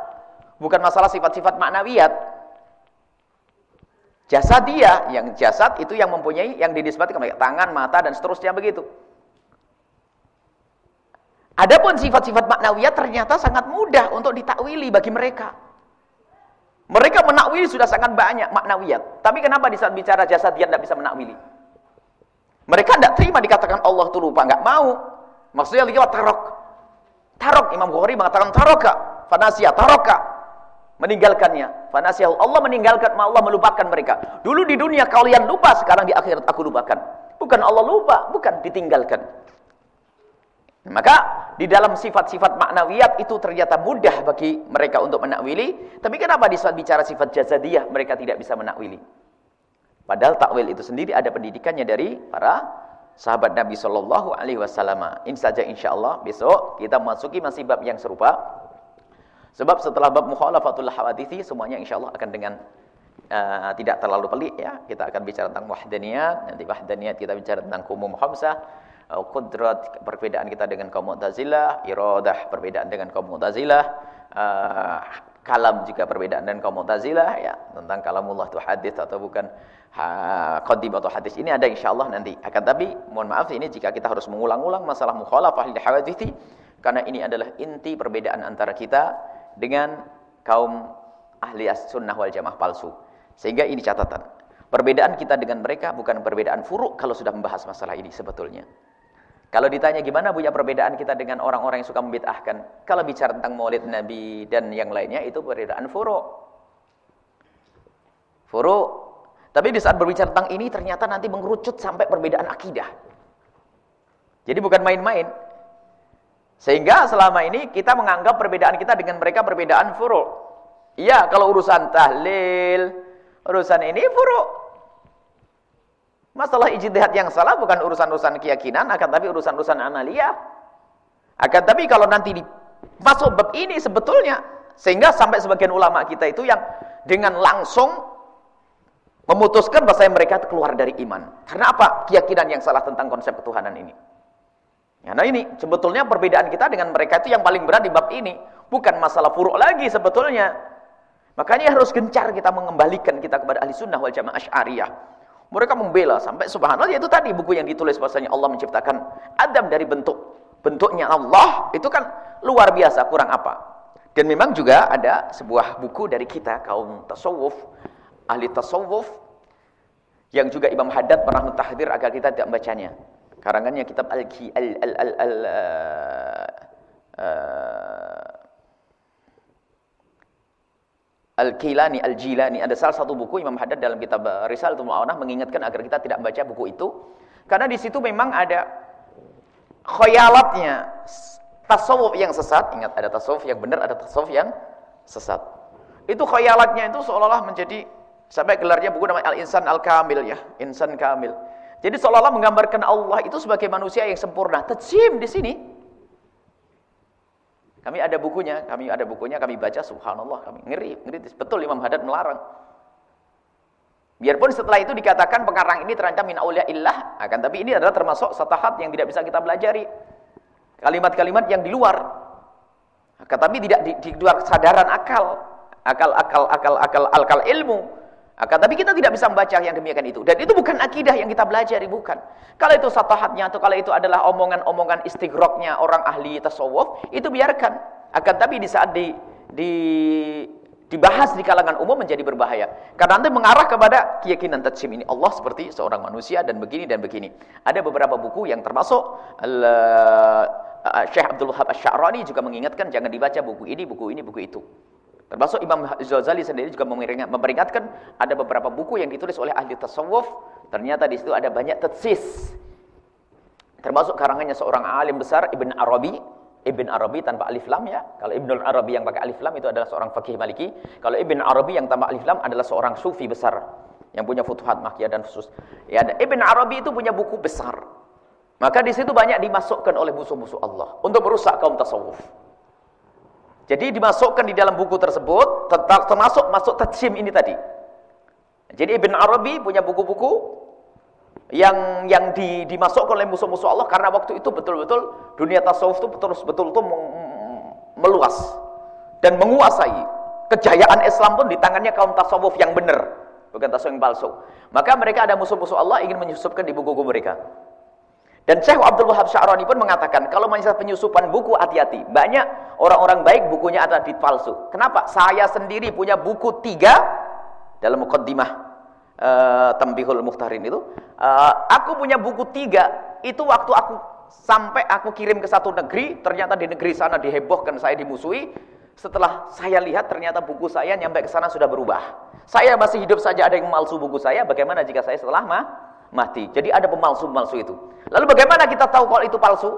[SPEAKER 1] Bukan masalah sifat-sifat maknawiyat. Jasad dia, yang jasad itu yang mempunyai yang dinisbatkan tangan, mata dan seterusnya begitu. Adapun sifat-sifat maknawiyat ternyata sangat mudah untuk ditakwili bagi mereka. Mereka menakwili sudah sangat banyak maknawiyat. Tapi kenapa di saat bicara jasad dia tidak bisa menakwili? Mereka tidak terima dikatakan Allah itu lupa, nggak mau. Maksudnya lewat tarok. Tarok Imam Bukhari mengatakan taroka, fanasia taroka, meninggalkannya. Fanasia Allah meninggalkan, Allah melupakan mereka. Dulu di dunia kalian lupa, sekarang di akhirat aku lupakan. Bukan Allah lupa, bukan ditinggalkan. Maka di dalam sifat-sifat maknawiyat itu ternyata mudah bagi mereka untuk menakwili. Tapi kenapa di saat bicara sifat jazadiyah mereka tidak bisa menakwili? Padahal takwil itu sendiri ada pendidikannya dari para sahabat Nabi Shallallahu Alaihi Wasallam. Ini saja insya Allah besok kita masuki masih bab yang serupa. Sebab setelah bab mukhalafatul hawadithi semuanya insya Allah akan dengan uh, tidak terlalu pelik ya. Kita akan bicara tentang wahdaniyat, nanti wahdaniyat kita bicara tentang kumum khamsah qudrat perbedaan kita dengan kaum Mu'tazilah, iradah perbedaan dengan kaum Mu'tazilah, uh, kalam juga perbedaan dengan kaum Mu'tazilah ya, tentang kalamullah itu hadis atau bukan ha, qadim atau hadis. Ini ada insyaallah nanti. Akan tapi mohon maaf ini jika kita harus mengulang-ulang masalah mukhalafah lil hawadithi karena ini adalah inti perbedaan antara kita dengan kaum ahli as-sunnah wal jamaah palsu. Sehingga ini catatan. Perbedaan kita dengan mereka bukan perbedaan furuk kalau sudah membahas masalah ini sebetulnya. Kalau ditanya gimana punya perbedaan kita dengan orang-orang yang suka membid'ahkan, kalau bicara tentang maulid Nabi dan yang lainnya itu perbedaan furu. Furu. Tapi di saat berbicara tentang ini ternyata nanti mengerucut sampai perbedaan akidah. Jadi bukan main-main. Sehingga selama ini kita menganggap perbedaan kita dengan mereka perbedaan furu. Iya, kalau urusan tahlil, urusan ini furu. Masalah ijtihad yang salah bukan urusan-urusan keyakinan, akan tapi urusan-urusan amalia. Akan tapi kalau nanti masuk bab ini sebetulnya sehingga sampai sebagian ulama kita itu yang dengan langsung memutuskan bahasa mereka keluar dari iman. Karena apa? Keyakinan yang salah tentang konsep ketuhanan ini. Ya, nah ini sebetulnya perbedaan kita dengan mereka itu yang paling berat di bab ini. Bukan masalah furuk lagi sebetulnya. Makanya harus gencar kita mengembalikan kita kepada ahli sunnah wal jamaah asy'ariyah. Mereka membela sampai subhanallah yaitu tadi buku yang ditulis bahasanya Allah menciptakan Adam dari bentuk bentuknya Allah itu kan luar biasa kurang apa. Dan memang juga ada sebuah buku dari kita kaum tasawuf ahli tasawuf Yang juga Imam Haddad pernah mentahdir agar kita tidak membacanya. Karangannya kitab Al-Ki al al al, al uh, Al-Kilani, Al-Jilani ada salah satu buku Imam Haddad dalam kitab Risalatul Mu'awanah mengingatkan agar kita tidak membaca buku itu karena di situ memang ada khayalatnya tasawuf yang sesat, ingat ada tasawuf yang benar, ada tasawuf yang sesat. Itu khayalatnya itu seolah-olah menjadi sampai gelarnya buku namanya Al-Insan Al-Kamil ya, insan kamil. Jadi seolah-olah menggambarkan Allah itu sebagai manusia yang sempurna. Tajim di sini kami ada bukunya, kami ada bukunya, kami baca subhanallah, kami ngeri, ngeri. Betul Imam Haddad melarang. Biarpun setelah itu dikatakan pengarang ini terancam min aulia illah, akan tapi ini adalah termasuk satahat yang tidak bisa kita pelajari. Kalimat-kalimat yang di luar. Akan tapi tidak di, di luar kesadaran akal, akal akal akal akal akal ilmu. Akan tapi kita tidak bisa membaca yang demikian itu. Dan itu bukan akidah yang kita belajar, bukan. Kalau itu satahatnya atau kalau itu adalah omongan-omongan istigroknya orang ahli tasawuf, itu biarkan. Akan tapi di saat di, di dibahas di kalangan umum menjadi berbahaya. Karena nanti mengarah kepada keyakinan tajsim ini Allah seperti seorang manusia dan begini dan begini. Ada beberapa buku yang termasuk uh, Syekh Abdul Wahab Asy-Sya'rani juga mengingatkan jangan dibaca buku ini, buku ini, buku itu. Termasuk Imam Ghazali sendiri juga memperingatkan ada beberapa buku yang ditulis oleh ahli tasawuf, ternyata di situ ada banyak tetsis. Termasuk karangannya seorang alim besar Ibn Arabi, Ibn Arabi tanpa alif lam ya. Kalau Ibn Arabi yang pakai alif lam itu adalah seorang fakih Maliki. Kalau Ibn Arabi yang tanpa alif lam adalah seorang sufi besar yang punya futuhat makiyah dan khusus. Ya, Ibn Arabi itu punya buku besar. Maka di situ banyak dimasukkan oleh musuh-musuh Allah untuk merusak kaum tasawuf. Jadi dimasukkan di dalam buku tersebut termasuk masuk tajsim ini tadi. Jadi Ibn Arabi punya buku-buku yang yang di, dimasukkan oleh musuh-musuh Allah karena waktu itu betul-betul dunia tasawuf itu betul-betul itu meluas dan menguasai. Kejayaan Islam pun di tangannya kaum tasawuf yang benar, bukan tasawuf yang palsu. Maka mereka ada musuh-musuh Allah ingin menyusupkan di buku-buku mereka. Dan Syekh Abdul Wahab Sya'rani pun mengatakan, kalau masalah penyusupan buku hati-hati. Banyak orang-orang baik bukunya ada di palsu. Kenapa? Saya sendiri punya buku tiga dalam mukaddimah uh, Tambihul Muhtarin itu. Uh, aku punya buku tiga, itu waktu aku sampai aku kirim ke satu negeri, ternyata di negeri sana dihebohkan, saya dimusuhi. Setelah saya lihat ternyata buku saya nyampe ke sana sudah berubah. Saya masih hidup saja ada yang memalsu buku saya, bagaimana jika saya setelah mah mati. Jadi ada pemalsu-pemalsu itu. Lalu bagaimana kita tahu kalau itu palsu?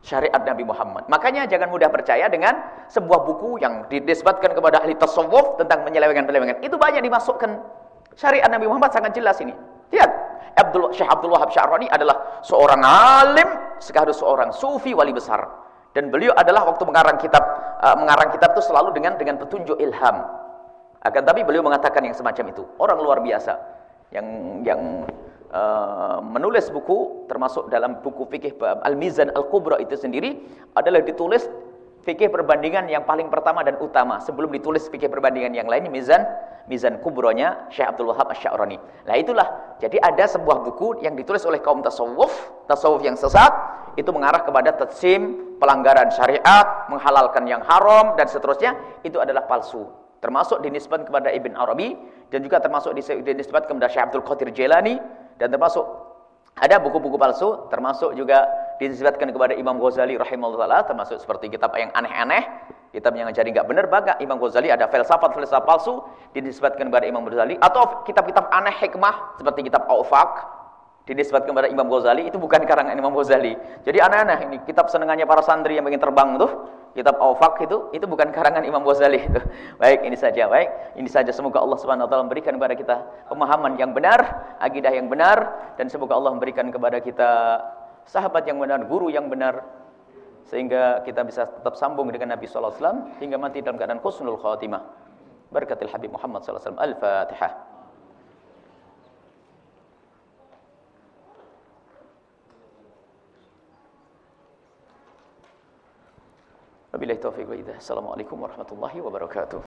[SPEAKER 1] Syariat Nabi Muhammad. Makanya jangan mudah percaya dengan sebuah buku yang didisbatkan kepada ahli tasawuf tentang penyelewengan-penyelewengan. Itu banyak dimasukkan. Syariat Nabi Muhammad sangat jelas ini. Lihat, Abdul Syekh Abdul Wahab Sya'rani adalah seorang alim sekaligus seorang sufi wali besar. Dan beliau adalah waktu mengarang kitab uh, mengarang kitab itu selalu dengan dengan petunjuk ilham. Akan tapi beliau mengatakan yang semacam itu. Orang luar biasa yang yang Uh, menulis buku termasuk dalam buku fikih Al-Mizan Al-Kubra itu sendiri adalah ditulis fikih perbandingan yang paling pertama dan utama sebelum ditulis fikih perbandingan yang lain Mizan Mizan Kubronya Syekh Abdul Wahab Asy-Sya'rani. Nah itulah jadi ada sebuah buku yang ditulis oleh kaum tasawuf, tasawuf yang sesat itu mengarah kepada tatsim, pelanggaran syariat, menghalalkan yang haram dan seterusnya itu adalah palsu. Termasuk dinisbatkan kepada Ibn Arabi dan juga termasuk dinisbatkan kepada Syekh Abdul Qadir Jailani dan termasuk ada buku-buku palsu termasuk juga disebutkan kepada Imam Ghazali rahimahullah termasuk seperti kitab yang aneh-aneh kitab yang jadi nggak benar baga Imam Ghazali ada filsafat-filsafat palsu disebutkan kepada Imam Ghazali atau kitab-kitab aneh hikmah seperti kitab Aufak dinisbatkan kepada Imam Ghazali itu bukan karangan Imam Ghazali. Jadi aneh-aneh ini kitab senengannya para santri yang ingin terbang tuh, kitab Aufak itu itu bukan karangan Imam Ghazali itu. Baik, ini saja. Baik, ini saja semoga Allah Subhanahu wa taala memberikan kepada kita pemahaman yang benar, akidah yang benar dan semoga Allah memberikan kepada kita sahabat yang benar, guru yang benar sehingga kita bisa tetap sambung dengan Nabi sallallahu alaihi wasallam hingga mati dalam keadaan husnul khatimah. Berkatil Habib Muhammad sallallahu alaihi wasallam. Al-Fatihah. وبالله التوفيق. وإذا السلام عليكم ورحمة الله وبركاته.